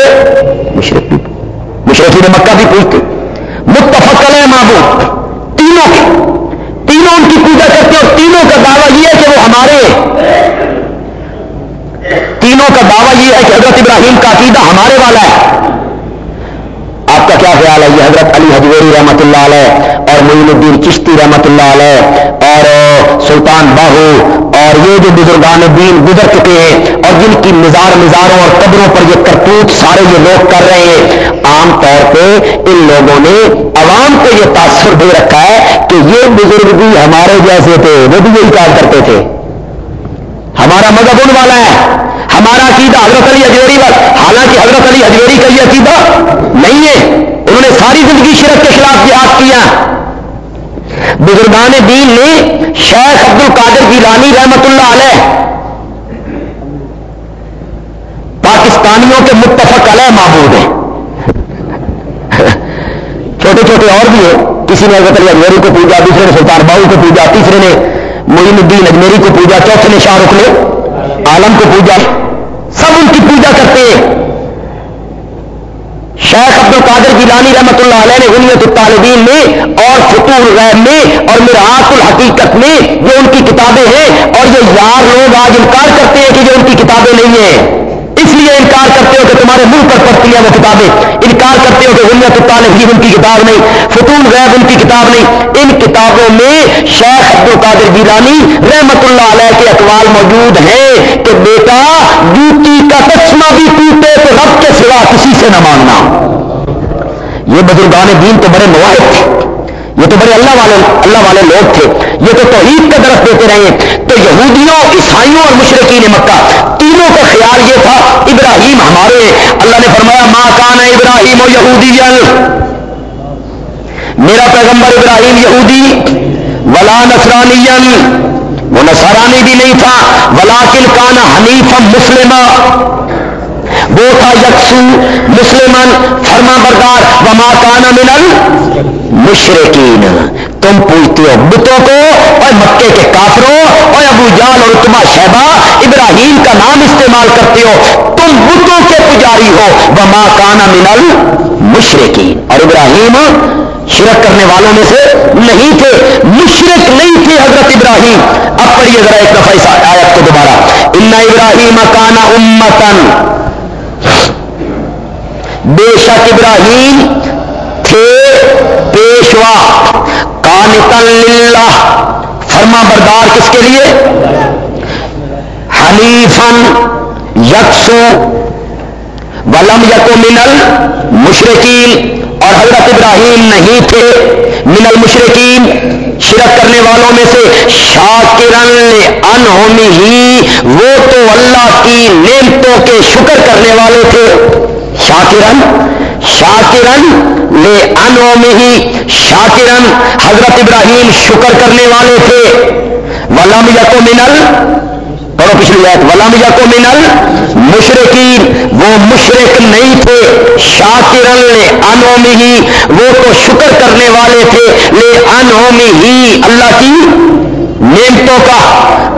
مشرق بھی مشرقی مکہ بھی پوچھتے متفق علیہ معبود تینوں کے تینوں ان کی پوجا کرتے اور تینوں کا دعویٰ یہ ہے کہ وہ ہمارے تینوں کا دعویٰ یہ ہے ابراہیم کا عقیدہ ہمارے والا ہے۔ آپ کا کیا خیال ہے؟ یہ حضرت علی حجویری رحمت اللہ علیہ اور معین الدین چشتی رحمت اللہ علیہ اور سلطان باہو اور یہ جو بزرگان دین گزر چکے ہیں اور جن کی مزار مزاروں اور قبروں پر یہ کرتوت سارے یہ لوگ کر رہے ہیں، عام طور پہ ان لوگوں نے عوام کو یہ تاثر دے رکھا ہے کہ یہ بزرگ بھی ہمارے جیسے تھے، وہ بھی یہی کام کرتے تھے۔ ہمارا مذہب ان والا ہے۔ ہمارا عقیدہ حضرت علی اجویری والا حالانکہ حضرت علی اجویری کا یہ عقیدہ نہیں ہے۔ انہوں نے ساری زندگی شرک کے خلاف جہاد کیا۔ بزرگان دین نے شیخ عبد القادر کی رانی رحمت اللہ علیہ پاکستانیوں کے متفق علیہ معبود ہیں۔ چھوٹے چھوٹے اور بھی ہیں۔ کسی نے حضرت علی اجویری کو پوجا، دوسرے نے سلطان باؤ کو پوجا، تیسرے نے معین الدین اجمیری کو پوجا، چوتھے نے شاہ رخ نے عالم کو پوجا۔ سب ان کی پوجا کرتے ہیں۔ شیخ عبد القادر گیلانی رحمت اللہ علیہ نے غنیت الطالبین میں اور فطور الغیب میں اور میراث الحقیقت میں جو ان کی کتابیں ہیں اور یہ یار لوگ آج انکار کرتے ہیں کہ جو ان کی کتابیں نہیں ہیں۔ اس انکار کرتے ہو کہ تمہارے منہ پر پڑتی ہیں وہ کتابیں؟ انکار کرتے ہو کہ غنیت الطالب ان کی کتاب نہیں، فتون غیب ان کی کتاب نہیں۔ ان کتابوں میں شیخ عبد القادر جیلانی رحمت اللہ علیہ کے اقوال موجود ہیں کہ بیٹا جوتی کا چشمہ بھی ٹوٹے تو رب کے سوا کسی سے نہ مانگنا۔ یہ بزرگان دین تو بڑے مواحد تھے۔ یہ تو بڑے اللہ والے اللہ والے لوگ تھے۔ یہ تو توحید کا درخت دیتے رہے تو یہودیوں، عیسائیوں اور مشرقین مکہ، تینوں کا خیال یہ تھا، ابراہیم ہمارے اللہ نے فرمایا ماں کان ابراہیم و یہودی میرا پیغمبر ابراہیم یہودی، ولا نسرانی وہ نسرانی بھی نہیں تھا ولا کل حنیف مسلم وہ تھا یکسو مسلمان فرما بردار وما کانا منل مشرقین تم پوچھتے ہو بتوں کو اور مکے کے کافروں اور ابو جان اور اتما شہبا ابراہیم کا نام استعمال کرتے ہو، تم بتوں کے پجاری ہو۔ وہ ماں کانا منل مشرقین اور ابراہیم شرک کرنے والوں میں سے نہیں تھے مشرق نہیں تھے حضرت ابراہیم۔ اب پڑھیے ذرا ایک دفعہ آیت کو دوبارہ۔ ان ابراہیم کانا امتن۔ بے شک ابراہیم تھے پیشوا کانتن للہ۔ فرما بردار کس کے لیے؟ حنیفن یکسو، ولم یکو منل مشرقین اور حضرت ابراہیم نہیں تھے، من المشرقین شرک کرنے والوں میں سے شاکرن ان ہی، وہ تو اللہ کی نعمتوں کے شکر کرنے والے تھے۔ شاکرن شاکرن لے ان ہی، شاکرن حضرت ابراہیم شکر کرنے والے تھے۔ ولم یکو منل پڑھو پچھلی آیت، ولم یا کو منل مشرقین وہ مشرق نہیں تھے، شاکرن لے انومی ہی، وہ تو شکر کرنے والے تھے، لے انومی ہی اللہ کی نعمتوں کا،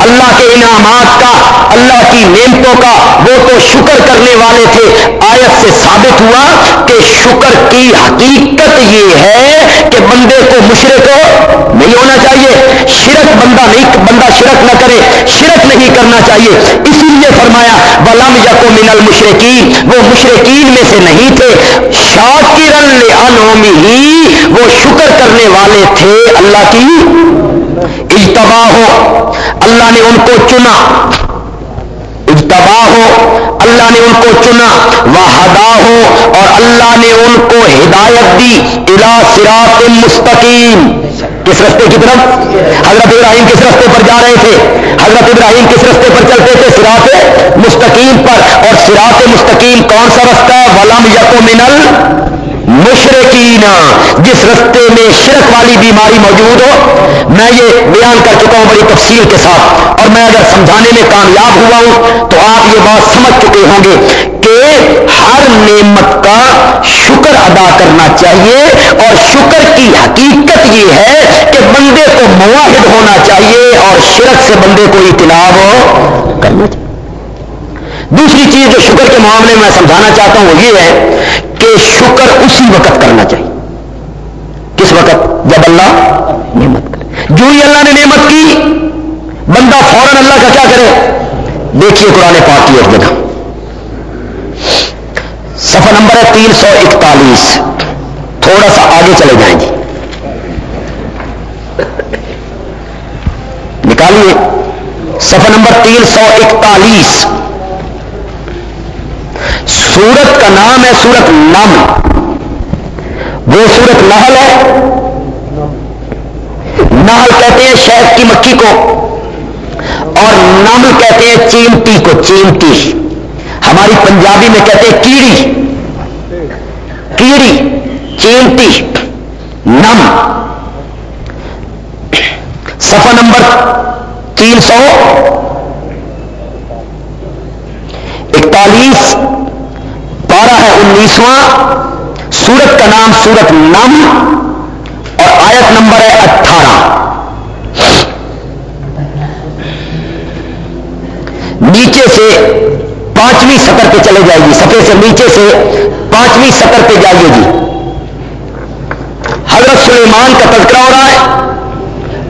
اللہ کے انعامات کا، اللہ کی نعمتوں کا وہ تو شکر کرنے والے تھے۔ آیت سے ثابت ہوا کہ شکر کی حقیقت یہ ہے کہ بندے کو مشرق نہیں ہونا چاہیے۔ شرک بندہ نہیں، بندہ شرک نہ کرے، شرک نہیں کرنا چاہیے۔ اسی لیے فرمایا بلام یا کو من المشرقین وہ مشرقین میں سے نہیں تھے۔ شاکرن انومی ہی وہ شکر کرنے والے تھے اللہ کی۔ اجتبا ہو، اللہ نے ان کو چنا۔ اجتبا ہو، اللہ نے ان کو چنا۔ وہ ہدا ہو اور اللہ نے ان کو ہدایت دی۔ الا سراط مستقیم۔ کس رستے کی طرف؟ حضرت ابراہیم کس رستے پر جا رہے تھے؟ حضرت ابراہیم کس رستے پر چلتے تھے؟ سراط مستقیم پر۔ اور سراط مستقیم کون سا رستہ ولم یقو منل مشرقین، جس رستے میں شرک والی بیماری موجود ہو، میں یہ بیان کر چکا ہوں بڑی تفصیل کے ساتھ، اور میں اگر سمجھانے میں کامیاب ہوا ہوں، تو آپ یہ بات سمجھ چکے ہوں گے کہ ہر نعمت کا شکر ادا کرنا چاہیے، اور شکر کی حقیقت یہ ہے کہ بندے کو مواحد ہونا چاہیے اور شرک سے بندے کو اطلاع کرنا چاہیے۔ دوسری چیز جو شکر کے معاملے میں سمجھانا چاہتا ہوں وہ یہ ہے کہ شکر اسی وقت کرنا چاہیے۔ کس وقت؟ جب اللہ نعمت کرے۔ جو ہی اللہ نے نعمت کی، بندہ فوراً اللہ کا کیا کرے؟ دیکھیے قرآن پاک کی ایک جگہ۔ تین سو اکتالیس۔ تھوڑا سا آگے چلے جائیں گے۔ نکالیے۔ سفر نمبر تین سو اکتالیس۔ سورت کا نام ہے سورت نم۔ وہ سورت نحل ہے۔ نحل کہتے ہیں شہد کی مکھی کو۔ اور نمل کہتے ہیں چیمٹی کو، چیمٹی۔ ہماری پنجابی میں کہتے ہیں کیڑی۔ کیڑی، چیمٹی۔ نم۔ سفا نمبر تین سو اکتالیس۔ بارہ ہے انیسواں سورت کا نام سورت نم اور آیت نمبر ہے اٹھارہ۔ نیچے سے پانچویں سطر پہ چلے جائے گی۔ سفے سے نیچے سے پانچویں سطر پہ جائیے گی۔ حضرت سلیمان کا تذکرہ ہو رہا ہے۔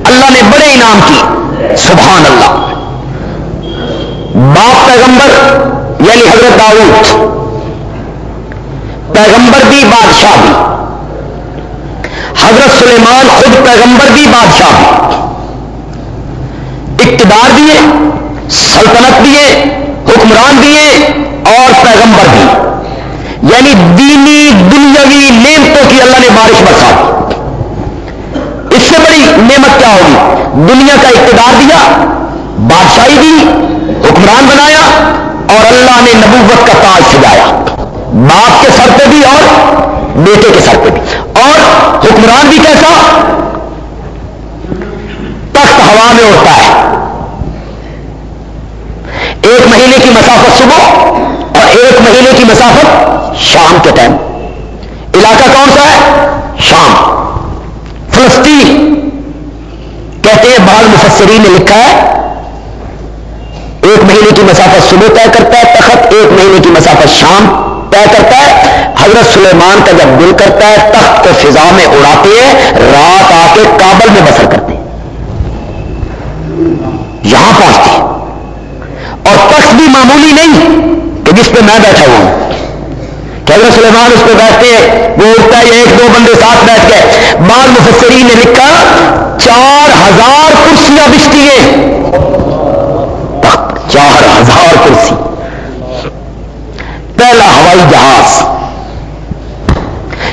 اللہ نے بڑے انعام کی۔ سبحان اللہ۔ باپ پیغمبر یعنی حضرت داؤد۔ پیغمبر بھی بادشاہ بھی حضرت سلیمان خود پیغمبر بھی بادشاہ بھی اقتدار دیے سلطنت دیے حکمران دیے اور پیغمبر بھی یعنی دینی، دنیاوی نعمتوں کی اللہ نے بارش برسا اس سے بڑی نعمت کیا ہوگی؟ دنیا کا اقتدار دیا، بادشاہی دی، حکمران بنایا اور اللہ نے نبوت کا تاج سجایا۔ باپ کے سر پہ بھی اور بیٹے کے سر پہ بھی۔ اور حکمران بھی کیسا؟ تخت ہوا میں اڑتا ہے۔ ایک مہینے کی مسافت صبح اور ایک مہینے کی مسافت شام کے ٹائم۔ علاقہ کون سا ہے؟ شام۔ فلسطین۔ کہتے ہیں بال مفسرین نے لکھا ہے، ایک مہینے کی مسافت صبح طے کرتا ہے تخت، ایک مہینے کی مسافت شام۔ طے کرتا ہے، حضرت سلیمان کا جب دل کرتا ہے، تخت کو فضا میں اڑاتے ہیں، رات آ کے کابل میں بسر کرتے ہیں۔ یہاں پہنچتے ہیں۔ اور تخت بھی معمولی نہیں کہ جس پہ میں بیٹھا ہوا ہوں۔ کہ حضرت سلیمان اس پہ بیٹھتے ہیں، وہ اٹھتا ہے ایک دو بندے ساتھ بیٹھ گئے بعض مفسرین نے لکھا، چار ہزار کرسیاں بچتی ہیں۔ چار ہزار کرسی۔ پہلا ہوائی جہاز۔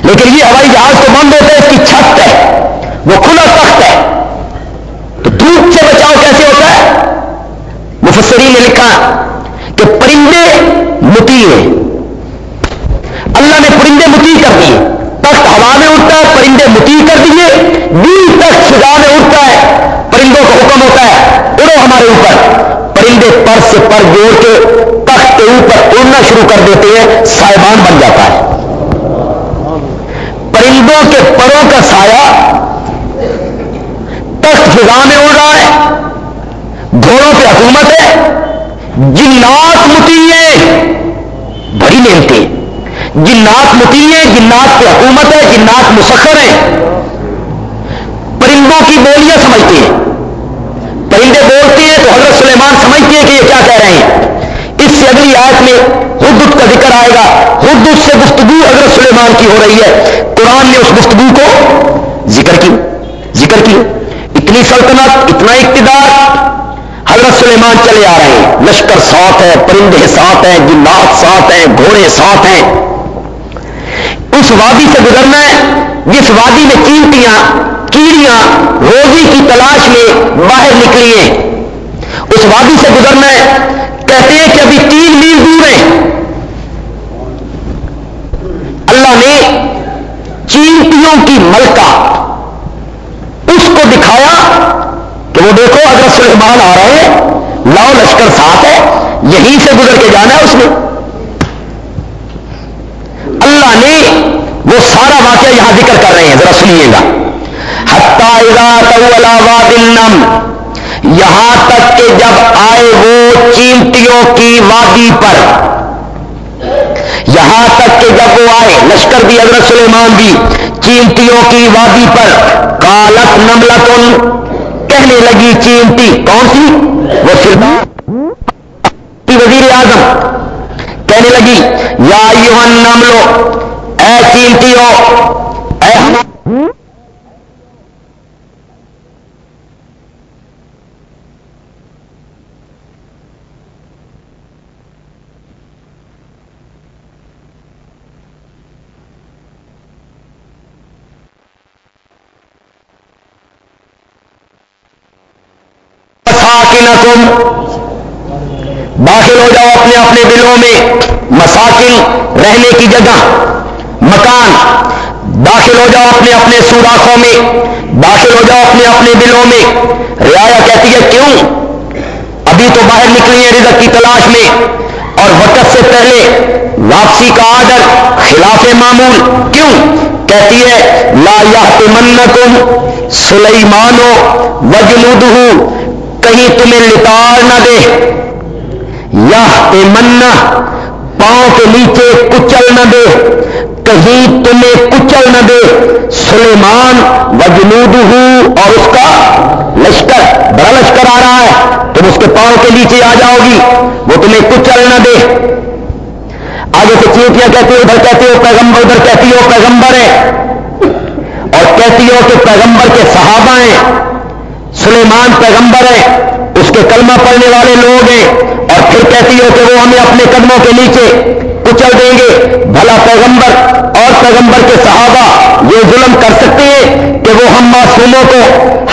لیکن یہ ہوائی جہاز تو بند ہوتا ہے اس کی چھت ہے، وہ کھلا تخت ہے۔ تو دھوپ سے بچاؤ کیسے ہوتا ہے؟ مفسری نے لکھا کہ پرندے متی ہیں۔ اللہ نے پرندے متی کر دیے۔ تخت ہوا میں اٹھتا ہے، پرندے متی کر دیے۔ بیس تخت فضا میں اٹھتا ہے۔ پرندوں کا حکم ہوتا ہے، اڑو ہمارے اوپر۔ پرندے پر سے پر جوڑ کے تخت کے اوپر اڑنا شروع کر دیتے ہیں، سائبان بن جاتا ہے۔ پرندوں کے پروں کا سایہ تخت فضا میں اڑ رہا ہے، گھوڑوں پہ حکومت ہے، جنات متی بڑی نعمتیں جنات متی ہیں، جنات پہ حکومت ہے، جنات مسخر ہیں۔ پرندوں کی بولیاں سمجھتے ہیں۔ پرندے تو حضرت سمجھتے ہیں کہ یہ کیا کہہ رہے ہیں۔ اس سے اگلی آیت میں حدود کا ذکر آئے گا۔ حدود سے گفتگو حضرت سلیمان کی ہو رہی ہے۔ قرآن نے اس گفتگو کو ذکر کی ذکر کی اتنی سلطنت، اتنا اقتدار۔ حضرت سلیمان چلے آ رہے ہیں۔ لشکر ساتھ ہے پرندے ساتھ ہیں، جنات ساتھ ہیں، گھوڑے ساتھ ہیں۔ اس وادی سے گزرنا ہے۔ جس وادی میں چینٹیاں کیڑیاں، روزی کی تلاش میں باہر نکلی ہیں۔ اس وادی سے گزرنا ہے۔ کہتے ہیں کہ ابھی تین میل دور ہیں۔ اللہ نے چینٹیوں کی ملکہ اس کو دکھایا کہ وہ دیکھو اگر سلیمان آ رہے ہیں۔ لاؤ لشکر ساتھ ہے۔ یہیں سے گزر کے جانا ہے اس نے۔ اللہ نے وہ سارا واقعہ یہاں ذکر کر رہے ہیں۔ ذرا سنیے گا۔ یہاں تک کہ جب آئے وہ چینٹیوں کی وادی پر، یہاں تک کہ جب وہ آئے، لشکر بھی حضرت سلیمان بھی چینٹیوں کی وادی پر کالت نملتن، کہنے لگی چینٹی کون سی؟ وہ سردار وزیر اعظم۔ کہنے لگی، یا یوہن نملو چیمتی ہو اے داخل ہو جاؤ اپنے اپنے دلوں میں۔ مساکن، رہنے کی جگہ، مکان۔ داخل ہو جاؤ اپنے اپنے سوراخوں میں۔ داخل ہو جاؤ اپنے اپنے دلوں میں۔ رعایا کہتی ہے، کیوں؟ ابھی تو باہر نکلی ہیں رزق کی تلاش میں۔ اور وقت سے پہلے واپسی کا آڈر خلاف معمول کیوں؟ کہتی ہے، لا یا من سلیمانو وجلود کہیں تمہیں لتاڑ نہ دے یا منا پاؤں کے نیچے کچل نہ دے۔ کہیں تمہیں کچل نہ دے۔ سلیمان وجنود اور اس کا لشکر، بڑا لشکر آ رہا ہے۔ تم اس کے پاؤں کے نیچے آ جاؤ گی، وہ تمہیں کچل نہ دے۔ آگے سے چیتیاں کہتی ہو، ادھر کہتی ہو، پیغمبر، ادھر کہتی ہو، پیغمبر ہے۔ اور کہتی ہو کہ پیغمبر کے صحابہ ہیں۔ سلیمان پیغمبر ہے، اس کے کلمہ پڑھنے والے لوگ ہیں، اور پھر کہتی ہو کہ وہ ہمیں اپنے قدموں کے نیچے کچل دیں گے۔ بھلا پیغمبر اور پیغمبر کے صحابہ یہ ظلم کر سکتے ہیں کہ وہ ہم معصوموں کو،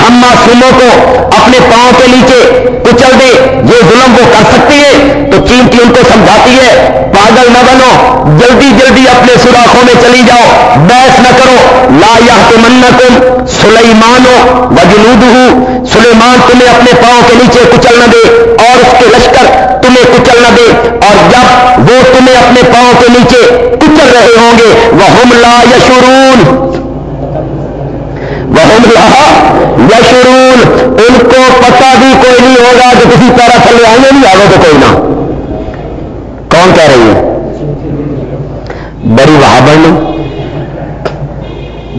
ہم معصوموں کو اپنے پاؤں کے نیچے کچل دے یہ ظلم وہ کر سکتے ہیں۔ تو چین کی ان کو سمجھاتی ہے، پاگل نہ بنو، جلدی جلدی اپنے سوراخوں میں چلی جاؤ۔ بحث نہ کرو۔ لا یا من تم سلیمان وجلود سلیمان تمہیں اپنے پاؤں کے نیچے کچل نہ دے۔ اور اس کے لشکر تمہیں کچل نہ دے اور جب وہ تمہیں اپنے پاؤں کے نیچے کچل رہے ہوں گے وہ ہم لا یشرون وہ ہم لا یشرون ان کو پتا بھی کوئی نہیں ہوگا کہ کسی طرح چلے آئیں گے نہیں آگے تو کوئی نہ۔ کون کہہ رہی ہے؟ بڑی وہاں بڑی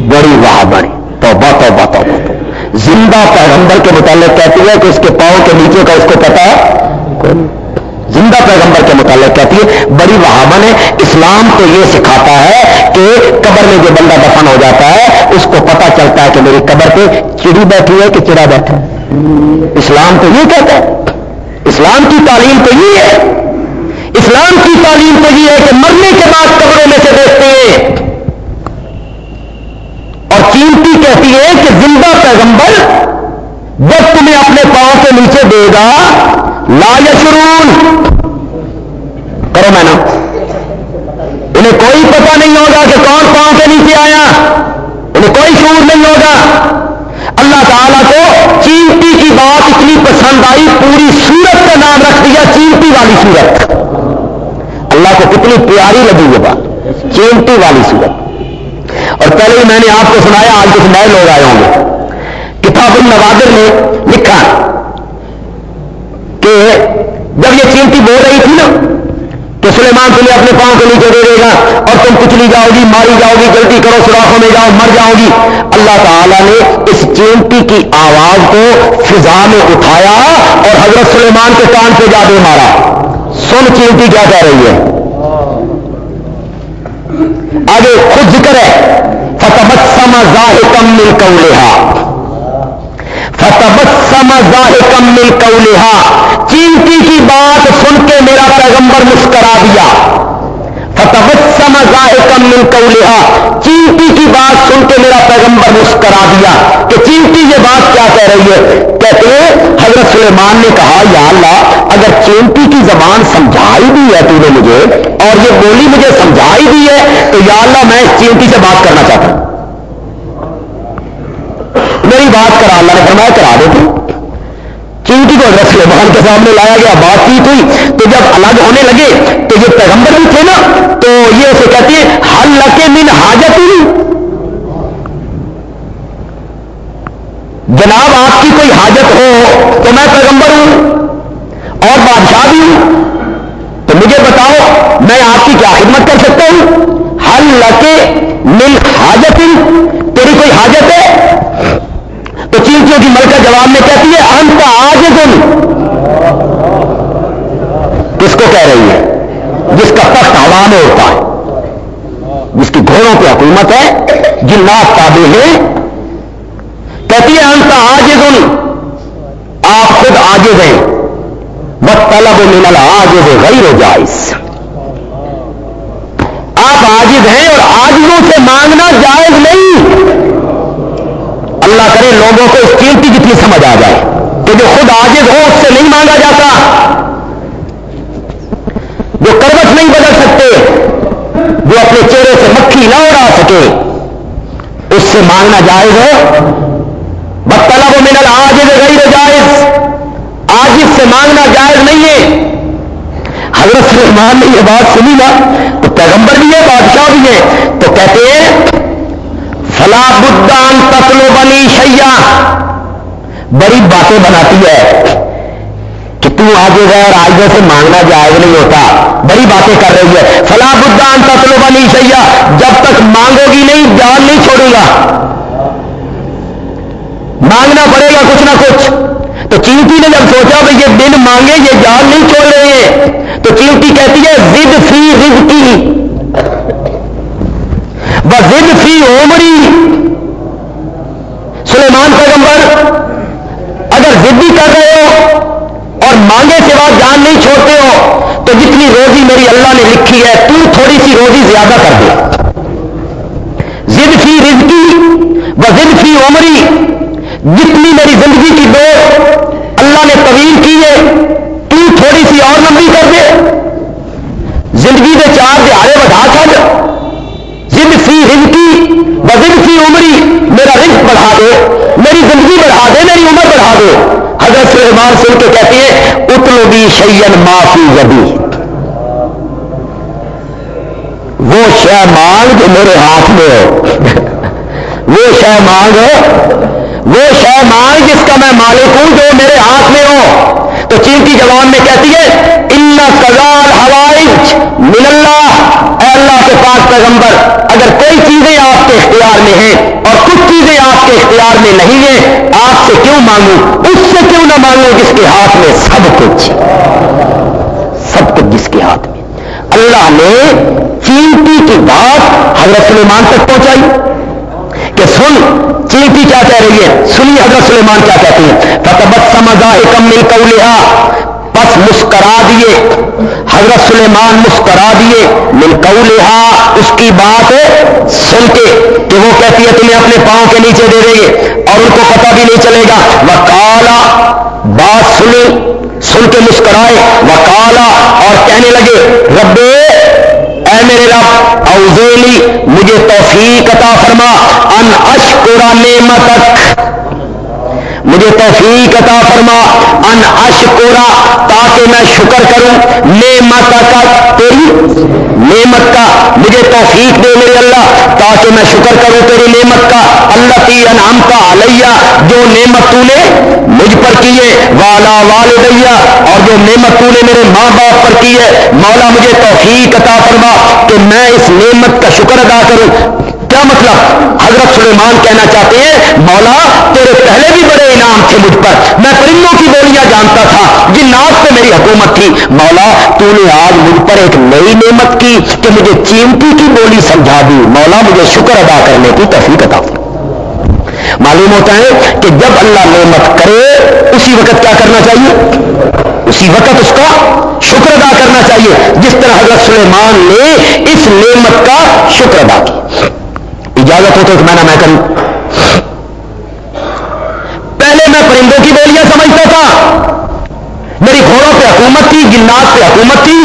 بڑی وہاں بڑی تو بات بات زندہ پیغمبر کے متعلق کہتی ہے کہ اس کے پاؤں کے نیچے کا اس کو پتا ہے زندہ پیغمبر کے متعلق کہتی ہے۔ بڑی وہابن ہے اسلام تو یہ سکھاتا ہے کہ قبر میں جو بندہ دفن ہو جاتا ہے، اس کو پتا چلتا ہے کہ میری قبر پہ چڑی بیٹھی ہے کہ چڑا بیٹھا ہے۔ اسلام تو یہ کہتا ہے۔ اسلام کی تعلیم تو یہ ہے۔ اسلام کی تعلیم تو یہ ہے کہ مرنے کے بعد قبروں میں سے دیکھتے ہیں اور قیمتی کہ زندہ پیغمبر جب تمہیں اپنے پاؤں کے نیچے دے گا، لا یشرون کرو میں نا۔ انہیں کوئی پتہ نہیں ہوگا کہ کون پاؤں کے نیچے آیا۔ انہیں کوئی شور نہیں ہوگا۔ اللہ تعالیٰ کو چینٹی کی بات اتنی پسند آئی، پوری سورت کا نام رکھ دیا چینٹی والی سورت۔ اللہ کو کتنی پیاری لگی یہ بات چینٹی والی صورت اور پہلے ہی میں نے آپ کو سنایا، آج کچھ نئے لوگ آئے ہوں گے۔ کتاب النوادر نے لکھا کہ جب یہ چینٹی بول رہی تھی نا، کہ سلیمان تمہیں اپنے پاؤں کے نیچے دے دے گا اور تم کچلی جاؤ گی ماری جاؤ گی جلدی کرو، سوراخوں میں جاؤ، مر جاؤ گی اللہ تعالیٰ نے اس چینٹی کی آواز کو فضا میں اٹھایا اور حضرت سلیمان کے کان پہ جا دے مارا۔ سن چینٹی کیا کہہ رہی ہے؟ آگے خود ذکر ہے۔ فتبسم سما ظاہر کم مل کو من قولہا۔ چینٹی کی بات سن کے میرا پیغمبر مسکرا دیا۔ فتبسم سما ظاہر کم مل کو چینٹی کی بات سن کے میرا پیغمبر مسکرا دیا کہ چینٹی یہ بات کیا کہہ رہی ہے؟ کہتے ہیں، حضرت سلیمان نے کہا، یا اللہ، اگر چینٹی کی زبان سمجھائی دی ہے تو نے مجھے، اور یہ بولی مجھے سمجھائی دی ہے، تو یا اللہ میں اس چینٹی سے بات کرنا چاہتا ہوں۔ میری بات کرا، اللہ نے فرمایا، کرا دیتی چینٹی کو حضرت سلیمان کے سامنے لایا گیا، بات چیت ہوئی تو جب الگ ہونے لگے، تو یہ پیغمبر بھی تھے نا، تو یہ اسے کہتی ہے ہل لکے من حاجت ہی جناب آپ کی کوئی حاجت ہو تو میں پیغمبر ہوں اور بادشاہ بھی ہوں۔ تو مجھے بتاؤ میں آپ کی کیا خدمت کر سکتا ہوں؟ ہل لکے مل حاجت، تیری کوئی حاجت ہے؟ تو چینٹیوں کی ملکہ جواب میں کہتی ہے ہم کا آج دن کس کو کہہ رہی ہے؟ جس کا تخت ہوا میں ہوتا ہے۔ جس کی گھوڑوں پہ حکومت ہے، جنات تابع ہیں کہتی ہے، ہم کا آپ خود آگے گئے۔ بس طلب من آج غیر و جائز۔ آپ آجز ہیں اور آجزوں سے مانگنا جائز نہیں۔ اللہ کرے لوگوں کو اس قیمتی جتنی سمجھ آ جائے کہ جو خود آجز ہو، اس سے نہیں مانگا جاتا۔ جو کروٹ نہیں بدل سکتے، جو اپنے چہرے سے مکھی نہ اڑا سکے، اس سے مانگنا جائز ہو بطلب آج غیر جائز۔ آج اس سے مانگنا جائز نہیں ہے۔ حضرت سلمان نے یہ بات سنی نا، تو پیغمبر بھی ہے، بادشاہ بھی ہے۔ تو کہتے ہیں، فلا بدان تتلو بنی شیا بڑی باتیں بناتی ہے کہ تم آگے گئے اور آج سے مانگنا جائز نہیں ہوتا۔ بڑی باتیں کر رہی ہے۔ فلاں بدان تتلو بنی سیا جب تک مانگو گی نہیں، جان نہیں چھوڑوں گا۔ مانگنا پڑے گا کچھ نہ کچھ۔ تو چینٹی نے جب سوچا بھائی یہ دن مانگے، یہ جان نہیں چھوڑ رہے ہیں۔ تو چینٹی کہتی ہے، زد فی رز کی زد فی عمری۔ سلیمان پیغمبر، اگر ضدی کر رہے ہو اور مانگے کے بعد جان نہیں چھوڑتے ہو، تو جتنی روزی میری اللہ نے لکھی ہے، تو تھوڑی سی روزی زیادہ کر دے زد فی رزقی و زد فی عمری جتنی میری زندگی کی دو اللہ نے طویل کی ہے، تو تھوڑی سی اور لمبی کر دے۔ زندگی کے چار دہاڑے بڑھا کر۔ زد فی رزقی و زد فی عمری، میرا رزق بڑھا دے میری زندگی بڑھا دے، میری عمر بڑھا دے حضرت سلیمان سن کے کہتی ہے اتلو بھی شیئن معافی زبی وہ شہ مانگ جو میرے ہاتھ میں ہو۔ وہ شہ مانگ وہ شہ مانگ جس کا میں مالک ہوں جو میرے ہاتھ میں ہو۔ تو چین کی جوان میں کہتی ہے، ان کزال ہوائج من اللہ اے اللہ کے پاس پیغمبر، اگر کوئی چیزیں آپ کے اختیار میں ہیں اور کچھ چیزیں آپ کے اختیار میں نہیں ہیں، آپ سے کیوں مانگوں؟ اس سے کیوں نہ مانگوں جس کے ہاتھ میں سب کچھ؟ سب کچھ جس کے ہاتھ میں۔ اللہ نے چینٹی کی بات حضرت سلیمان تک پہنچائی کہ سن چینٹی کیا کہہ رہی ہے؟ سنی حضرت سلیمان کیا کہتی ہیں؟ فتبت سمجھا کم مل کو بس مسکرا دیے۔ حضرت سلیمان مسکرا دیے۔ مل کو اس کی بات سن کے کہ وہ کہتی ہے تمہیں اپنے پاؤں کے نیچے دے دیں گے اور ان کو پتہ بھی نہیں چلے گا۔ وہ کالا بات سنی۔ سن کے مسکرائے۔ وہ کالا اور کہنے لگے ربے لی مجھے توفیق عطا فرما ان اشکر نعمتک۔ مجھے توفیق عطا فرما، ان اشکورا تاکہ میں شکر کروں۔ نعمت کا تیری نعمت کا، مجھے توفیق دے میرے اللہ، تاکہ میں شکر کروں تیری نعمت کا۔ اللہ تی انعام کا علیہ، جو نعمت تو نے مجھ پر کی ہے، والا والدیا اور جو نعمت تو نے میرے ماں باپ پر کی ہے۔ مولا مجھے توفیق عطا فرما کہ میں اس نعمت کا شکر ادا کروں۔ کیا مطلب؟ حضرت سلیمان کہنا چاہتے ہیں، مولا، تیرے پہلے بھی بڑے انعام تھے مجھ پر۔ میں پرندوں کی بولیاں جانتا تھا جن پہ میری حکومت تھی۔ مولا، تو نے آج مجھ پر ایک نئی نعمت کی کہ مجھے چیمٹی کی بولی سمجھا دی۔ مولا، مجھے شکر ادا کرنے کی تفریح ادا معلوم ہوتا ہے کہ جب اللہ نعمت کرے، اسی وقت کیا کرنا چاہیے؟ اسی وقت اس کا شکر ادا کرنا چاہیے۔ جس طرح حضرت سلیمان نے اس نعمت کا شکر ادا کیا۔ اجازت ہو تو ایک مہینہ میں کروں۔ پہلے میں پرندوں کی بولیاں سمجھتا تھا۔ میری گھوڑوں پہ حکومت تھی جنات پہ حکومت تھی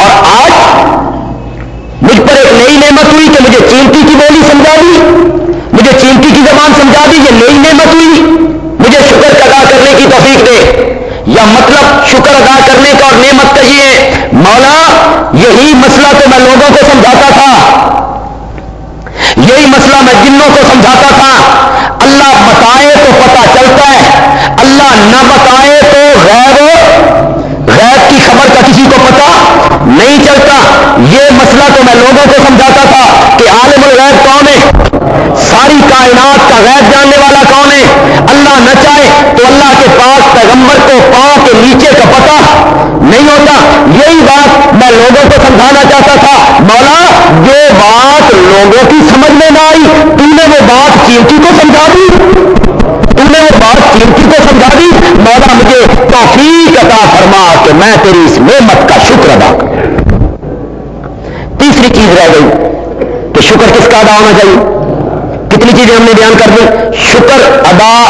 اور آج مجھ پر ایک نئی نعمت ہوئی کہ مجھے چینٹی کی بولی سمجھا دی۔ مجھے چینٹی کی زبان سمجھا دی، یہ نئی نعمت ہوئی۔ مجھے شکر ادا کرنے کی توفیق دے۔ یا مطلب شکر ادا کرنے کا اور نعمت کا یہ مولا، یہی مسئلہ تو میں لوگوں کو سمجھاتا تھا۔ یہی مسئلہ میں جنوں کو سمجھاتا تھا، اللہ بتائے تو پتا چلتا ہے، اللہ نہ بتائے تو غیر غیر کی خبر کا کسی کو پتا نہیں چلتا۔ یہ مسئلہ تو میں لوگوں کو سمجھاتا تھا کہ عالم الغیب کون ہے؟ ساری کائنات کا غیر جاننے والا کون ہے؟ اللہ نہ چاہے تو اللہ کے پاس پیغمبر کو پاؤں کے نیچے کا پتا نہیں ہوتا۔ یہی بات میں لوگوں کو سمجھانا چاہتا تھا۔ مولا، جو بات لوگوں کی سمجھ میں نہ آئی تم نے وہ بات قیمتی کو سمجھا دی۔ تم نے وہ بات قیمتی کو سمجھا دی۔ مولا، مجھے توفیق عطا فرما کہ میں تیری اس نعمت کا شکر ادا کروں۔ تیسری چیز رہ گئی کہ شکر کس کا ادا ہونا چاہیے؟ کتنی چیزیں ہم نے بیان کر دی شکر ادا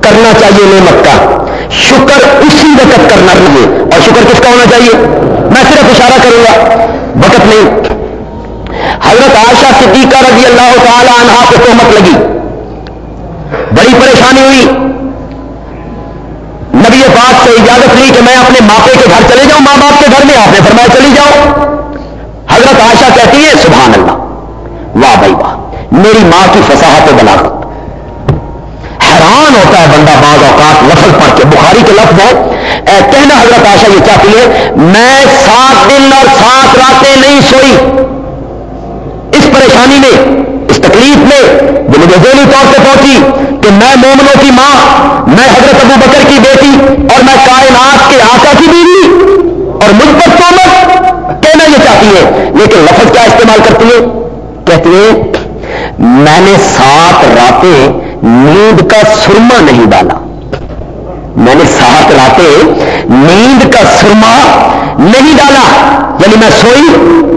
کرنا چاہیے نعمت کا۔ شکر اسی وقت کرنا چاہیے۔ اور شکر کس کا ہونا چاہیے؟ میں صرف اشارہ کروں گا۔ وقت نہیں۔ حضرت عائشہ صدیقہ رضی اللہ تعالی عنہ کو تہمت لگی۔ بڑی پریشانی ہوئی۔ نبی پاک سے اجازت لی کہ میں اپنے ماپے کے گھر چلے جاؤں۔ ماں باپ کے گھر میں آپ نے فرمایا چلی جاؤ حضرت عائشہ کہتی ہے سبحان اللہ۔ واہ بھائی واہ۔ میری ماں کی فصاحت و بلاغت۔ حیران ہوتا ہے بندہ بعض اوقات لفظ پڑھ کے۔ بخاری کے لفظ ہے کہنا حضرت آشا یہ چاہتی ہے؟ میں سات دن اور سات راتیں نہیں سوئی۔ اس پریشانی میں، اس تکلیف میں جو مجھے ذہنی طور پہ پہنچی کہ میں مومنوں کی ماں، میں حضرت ابو بکر کی بیٹی اور میں کائنات کے آقا کی بیوی اور مجھ پر تومت۔ کہنا یہ چاہتی ہے؟ لیکن لفظ کیا استعمال کرتی ہے کہتی ہے میں نے سات راتیں نیند کا سرما نہیں ڈالا۔ میں نے سات راتیں نیند کا سرما نہیں ڈالا۔ یعنی میں سوئی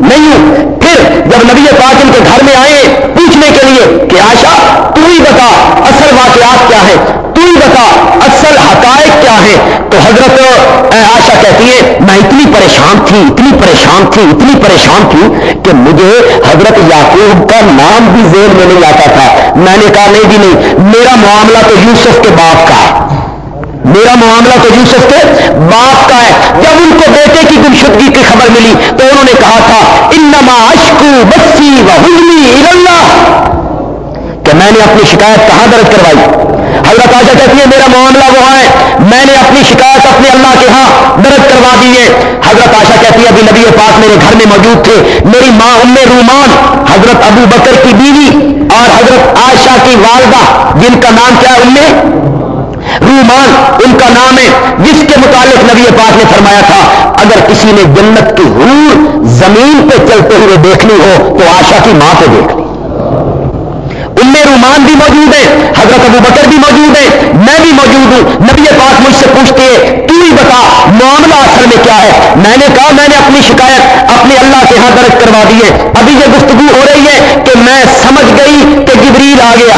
نہیں ہوں۔ پھر جب نبی پاک ان کے گھر میں آئے پوچھنے کے لیے کہ آشا تو ہی بتا اصل واقعات کیا ہے تو بتا اصل حقائق کیا ہے تو حضرت آشا کہتی ہے میں اتنی پریشان تھی، اتنی پریشان تھی، اتنی پریشان تھی کہ مجھے حضرت یعقوب کا نام بھی زیر میں نہیں آتا تھا۔ میں نے کہا، نہیں جی نہیں، میرا معاملہ تو یوسف کے باپ کا ہے۔ میرا معاملہ تو یوسف کے باپ کا ہے۔ جب ان کو بیٹے کی گمشدگی کی خبر ملی، تو انہوں نے کہا تھا، انما اشکو بسی و حلمی اللہ۔ کہ میں نے اپنی شکایت کہاں درج کروائی؟ حضرت آشا کہتی ہے میرا معاملہ وہ ہے، میں نے اپنی شکایت اپنے اللہ کے ہاں درج کروا دی ہے۔ حضرت آشا کہتی ہے، ابھی نبی پاک میرے گھر میں موجود تھے۔ میری ماں ام رومان، حضرت ابو بکر کی بیوی اور حضرت عائشہ کی والدہ، جن کا نام کیا ہے ان رومان۔ ان کا نام ہے، جس کے متعلق نبی پاک نے فرمایا تھا، اگر کسی نے جنت کی حور زمین پہ چلتے ہوئے دیکھنی ہو، تو آشا کی ماں کو دیکھ۔ لی میں رومان بھی موجود ہے حضرت ابو بکر بھی موجود ہے میں بھی موجود ہوں۔ نبی پاک مجھ سے پوچھتے ہیں، تو ہی بتا معاملہ اصل میں کیا ہے؟ میں نے کہا، میں نے اپنی شکایت اپنے اللہ کے ہاں درج کروا دی ہے۔ ابھی یہ گفتگو ہو رہی ہے کہ میں سمجھ گئی کہ جبریل آ گیا۔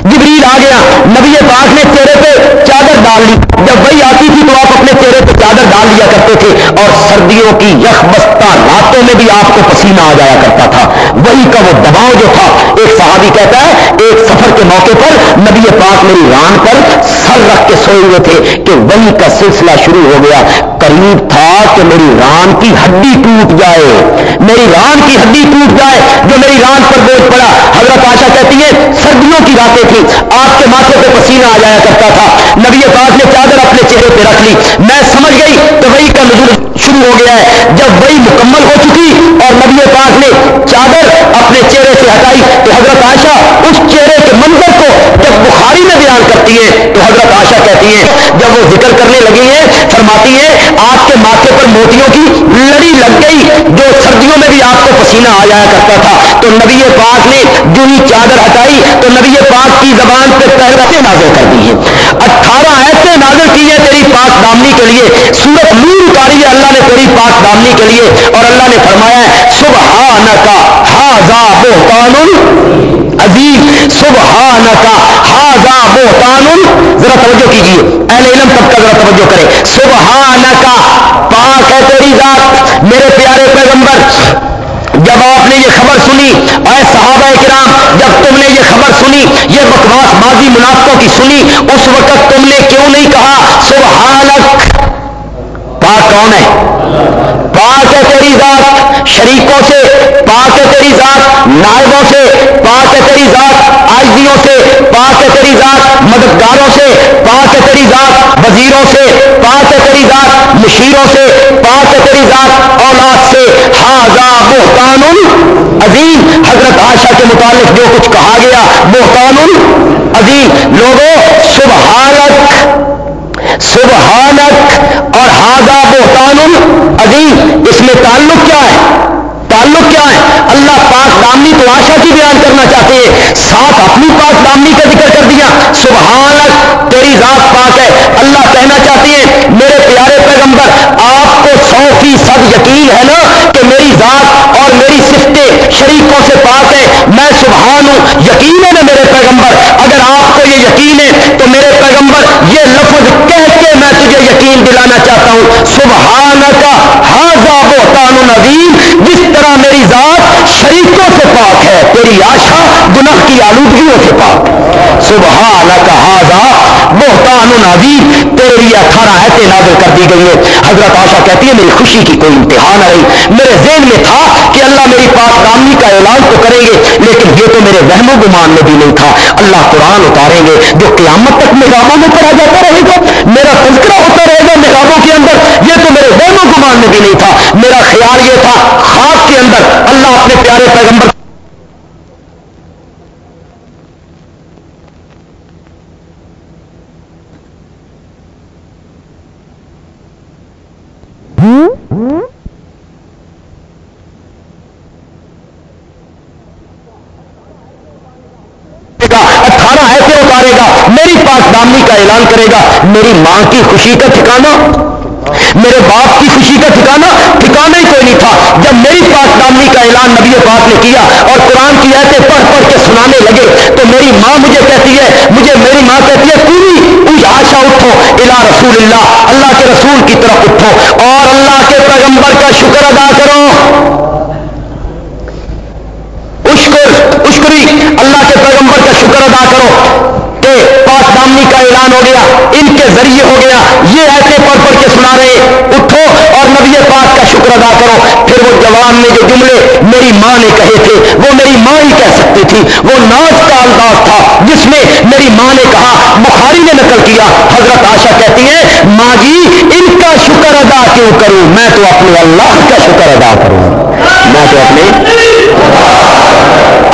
جبریل آ گیا۔ نبی پاک نے چہرے پہ چادر ڈال لی۔ جب وہی آتی تھی تو آپ اپنے چہرے پہ چادر ڈال لیا کرتے تھے اور سردیوں کی یخ بستہ راتوں میں بھی آپ کو پسینہ آ جایا کرتا تھا۔ وہی کا وہ دباؤ جو تھا۔ ایک صحابی کہتا ہے، ایک سفر کے موقع پر نبی پاک میری ران پر سر رکھ کے سوئے ہوئے تھے کہ وہی کا سلسلہ شروع ہو گیا۔ قریب تھا کہ میری ران کی ہڈی ٹوٹ جائے۔ میری ران کی ہڈی ٹوٹ جائے، جو میری ران پر بوجھ پڑا۔ حضرت آشا کہتی ہے سردیوں کی راتیں تھی آپ کے ماتھے پہ پسینہ آ جایا کرتا تھا۔ نبی پاک نے چادر اپنے چہرے پہ رکھ لی۔ میں سمجھ گئی تو وہی کا نظر شروع ہو گیا ہے۔ جب وہی مکمل ہو چکی اور نبی پاک نے چادر اپنے چہرے سے ہٹائی تو حضرت آشا اس چہرے کے منظر کو جب بخاری میں بیان کرتی ہے تو حضرت آشا کہتی ہے جب وہ ذکر کرنے لگی ہے فرماتی ہے آپ کے ماتھے پر موتیوں کی لڑی لگ گئی، جو سردیوں میں بھی آپ کو پسینہ آ جایا کرتا تھا۔ تو نبی پاک نے جو ہی چادر ہٹائی، تو نبی پاک کی زبان پہ پہلے نازل کر دی ہے اٹھارہ ایسے نازل کی تیری پاک دامنی کے لیے۔ سورت نور اتاری ہے اللہ نے تیری پاک دامنی کے لیے۔ اور اللہ نے فرمایا ہے سبحان کا ہاضا بہتان عظیم۔ سبحان کا ہاضا بہتان۔ ذرا توجہ کیجیے اہل علم سب کا ذرا توجہ کرے سبحان کا پاک ہے تیری ذات، میرے پیارے پیغمبر۔ جب آپ نے یہ خبر سنی، اے صحابہ کرام، جب تم نے یہ خبر سنی، یہ بکواس ماضی منافقوں کی سنی، اس وقت تم نے کیوں نہیں کہا، سبحانک، پاک کون ہے؟ پاک ہے تیری ذات، شریکوں سے، پاک ہے تیری ذات، نائبوں سے، پاک ہے تیری ذات آجیوں سے، پاک ہے تیری ذات، مددگاروں سے، پاک ہے تیری ذات، وزیروں سے، پاک ہے تیری ذات، مشیروں سے، پاک ہے تیری ذات، اولاد سے ہاضا بہتان عظیم۔ حضرت آشا کے متعلق جو کچھ کہا گیا، بہتان عظیم۔ لوگوں، سبحانک۔ سبحانک اور ہاضا بہتان عظیم۔ اس میں تعلق کیا ہے؟ تعلق کیا ہے؟ اللہ پاک دامنی تو آشا کی بیان کرنا چاہتے ہیں۔ ساتھ اپنی پاک دامنی کا ذکر کر دیا۔ سبحانک، تیری ذات پاک ہے۔ اللہ کہنا چاہتے ہیں، میرے پیارے پیغمبر، آپ کو سو فیصد یقین ہے نا؟ شریکوں شریفوں سے پاک ہے، میں سبحان ہوں، یقین ہے نا میرے پیغمبر؟ اگر آپ کو یہ یقین ہے، تو میرے پیغمبر، یہ لفظ کہہ کے میں تجھے یقین دلانا چاہتا ہوں۔ سبحان کا ہاضا بہتان نظیم جس طرح میری ذات شریفوں سے پاک ہے، تیری آشا گناہ کی آلودگیوں سے پاک سبحان کا حاضہ بہتان نظیم تیرے لیے اٹھارہ ایسے نازل کر دی گئی ہے حضرت آشا کہتی ہے میری خوشی کی کوئی امتحان آئی میرے ذہن میں تھا کہ اللہ میری پاک دامنی کا اعلان تو کریں گے، لیکن یہ تو میرے وہم و گمان میں بھی نہیں تھا۔ اللہ قرآن اتاریں گے، جو قیامت تک نگاموں میں پڑھا جاتا رہے گا، میرا تذکرہ ہوتا رہے گا نگاموں کے اندر، یہ تو میرے وہم و گمان میں بھی نہیں تھا۔ میرا خیال یہ تھا، خواب کے اندر اللہ اپنے پیارے پیغمبر اٹھارہ ایسے اتارے گا، میری پاس دامنی کا اعلان کرے گا، میری ماں کی خوشی کا ٹھکانا میرے باپ کی خوشی کا ٹھکانا ٹھکانا ہی کوئی نہیں تھا۔ جب میری پاک دامنی کا اعلان نبی پاک نے کیا اور قرآن کی ایسے پڑھ پڑھ کے سنانے لگے، تو میری ماں مجھے کہتی ہے، مجھے میری ماں کہتی ہے، پوری پوری آشا اٹھو الا رسول اللہ اللہ کے رسول کی طرف اٹھو اور اللہ کے پیغمبر کا شکر ادا کرو۔ اشکری، اللہ کے پیغمبر کا شکر ادا کرو۔ کہ پاک دامنی کا اعلان ہو گیا، ان کے ذریعے ہو گیا۔ یہ ایسے پڑھ پڑھ کے سنا رہے، اٹھو اور نبی پاک کا شکر ادا کرو۔ پھر وہ جوان نے جو جملے میری ماں نے کہے تھے، وہ میری ماں ہی کہہ سکتی تھی وہ ناز کا انداز تھا جس میں میری ماں نے کہا، بخاری نے نقل کیا۔ حضرت آشا کہتی ہے ماں جی ان کا شکر ادا کیوں کروں؟ میں تو اپنے اللہ کا شکر ادا کروں۔ میں تو اپنے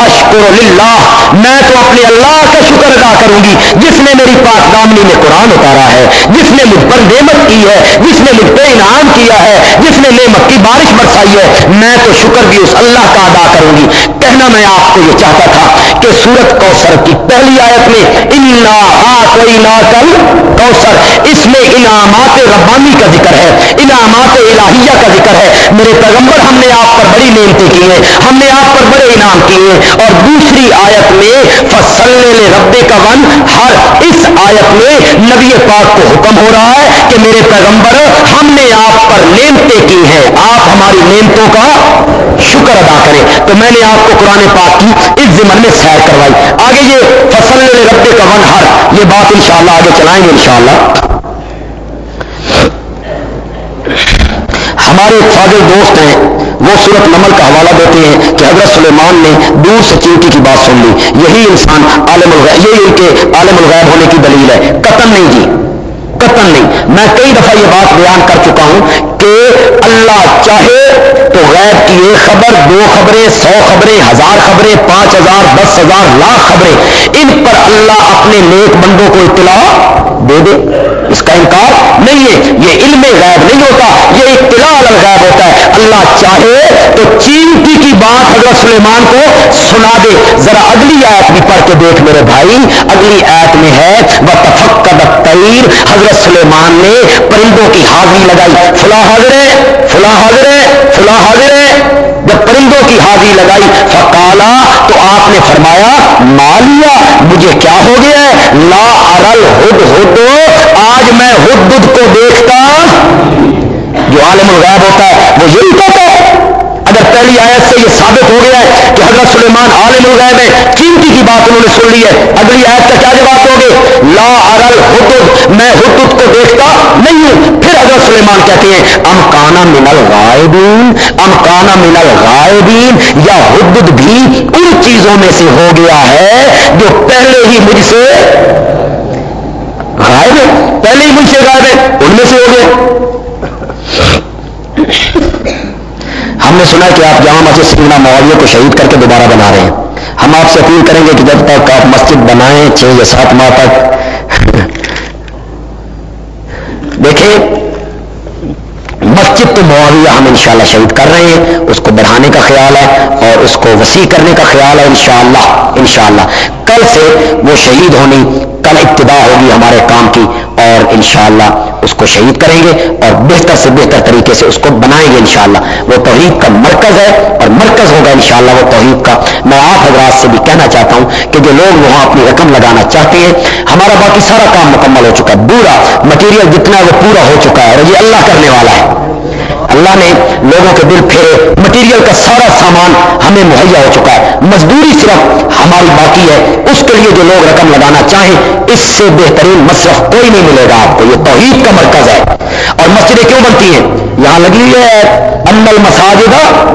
اشکر اللہ میں تو اپنے اللہ کا شکر ادا کروں گی، جس نے میری پاک دامنی میں قرآن اتارا ہے، جس نے مجھ پر نعمت کی ہے، جس نے مجھ پہ انعام کیا ہے، جس نے نعمت کی بارش برسائی ہے، میں تو شکر بھی اس اللہ کا ادا کروں گی۔ کہنا میں آپ کو یہ چاہتا تھا کہ سورت کوثر کی پہلی آیت میں، انا کل کوثر اس میں انعامات ربانی کا ذکر ہے، انعامات الہیہ کا ذکر ہے۔ میرے پیغمبر ہم نے آپ پر بڑی نعمتیں کی ہیں، ہم نے آپ پر بڑے انعام کیے ہیں۔ اور دوسری آیت میں، فصل ربے کا ون ہر اس آیت میں نبی پاک کو حکم ہو رہا ہے کہ میرے پیغمبر ہم نے آپ پر نعمتیں کی ہیں۔ آپ ہماری نعمتوں کا شکر ادا کریں۔ تو میں نے آپ کو قرآن پاک کی اس زمن میں سیر کروائی۔ آگے یہ فصل ربے کا ون ہر۔ یہ بات انشاءاللہ آگے چلائیں گے انشاءاللہ۔ ہمارے فاضل دوست ہیں۔ وہ صورت نمل کا حوالہ دیتے ہیں کہ حضرت سلیمان نے دور سے چینٹی کی بات سن لی۔ یہی انسان عالم الغیب، یہی ان کے عالم الغیب ہونے کی دلیل ہے۔ قتل نہیں جی قتل نہیں۔ میں کئی دفعہ یہ بات بیان کر چکا ہوں کہ اللہ چاہے تو غیب کی ایک خبر، دو خبریں، سو خبریں، ہزار خبریں، پانچ ہزار، دس ہزار، لاکھ خبریں، ان پر اللہ اپنے نیک بندوں کو اطلاع دے دے۔ اس کا انکار نہیں ہے۔ یہ علم غیب نہیں ہوتا، یہ اطلاع الغیب ہوتا ہے۔ اللہ چاہے تو چینٹی کی بات حضرت سلیمان کو سنا دے۔ ذرا اگلی آیت بھی پڑھ کے دیکھ میرے بھائی۔ اگلی آیت میں ہے وہ تفقد تیر حضرت سلیمان نے پرندوں کی حاضری لگائی۔ فلاں حاضر ہے، فلاں حاضر ہے، فلاں حاضر ہے۔ جب پرندوں کی حاضری لگائی فکالا تو آپ نے فرمایا مالیا مجھے کیا ہو گیا ہے؟ لا ارل ہد ہد، آج میں ہد کو دیکھتا جو عالم الغیب ہوتا ہے، وہ یہی کہتا ہے اگر پہلی آیت سے یہ ثابت ہو گیا ہے کہ حضرت سلیمان عالم الغیب ہے قیمتی کی بات انہوں نے سن لی ہے۔ اگلی آیت کا کیا جواب دو گے؟ لا ارل حدود، میں حدود کو دیکھتا نہیں ہوں۔ پھر حضرت سلیمان کہتے ہیں، ام کانا من الغائبین ام کانا من الغائبین یا حدود بھی ان چیزوں میں سے ہو گیا ہے جو پہلے ہی مجھ سے غائب ہے پہلے ہی مجھ سے غائب ہے ان میں سے ہو گیا ہم نے سنا کہ آپ جامع مسجد سکینہ معاویہ کو شہید کر کے دوبارہ بنا رہے ہیں۔ ہم آپ سے اپیل کریں گے کہ جب تک آپ مسجد بنائیں چھ یا سات ماہ تک۔ دیکھیں، مسجد مسجد معاویہ ہم انشاءاللہ شہید کر رہے ہیں، اس کو بڑھانے کا خیال ہے اور اس کو وسیع کرنے کا خیال ہے انشاءاللہ انشاءاللہ۔ کل سے وہ شہید ہونی، کل ابتدا ہوگی ہمارے کام کی اور انشاءاللہ اس کو شہید کریں گے اور بہتر سے بہتر طریقے سے اس کو بنائیں گے انشاءاللہ۔ وہ توحید کا مرکز ہے اور مرکز ہوگا انشاءاللہ وہ توحید کا۔ میں آپ حضرات سے بھی کہنا چاہتا ہوں کہ جو لوگ وہاں اپنی رقم لگانا چاہتے ہیں، ہمارا باقی سارا کام مکمل ہو چکا ہے۔ پورا مٹیریل جتنا ہے وہ پورا ہو چکا ہے اور یہ اللہ کرنے والا ہے۔ اللہ نے لوگوں کے دل پھیرے مٹیریل کا سارا سامان ہمیں مہیا ہو چکا ہے۔ مزدوری صرف ہماری باقی ہے۔ اس کے لیے جو لوگ رقم لگانا چاہیں، اس سے بہترین مصرف کوئی نہیں ملے گا آپ کو۔ یہ توحید کا مرکز ہے۔ اور مسجدیں کیوں بنتی ہیں؟ یہاں لگی ہے، ان مساجدہ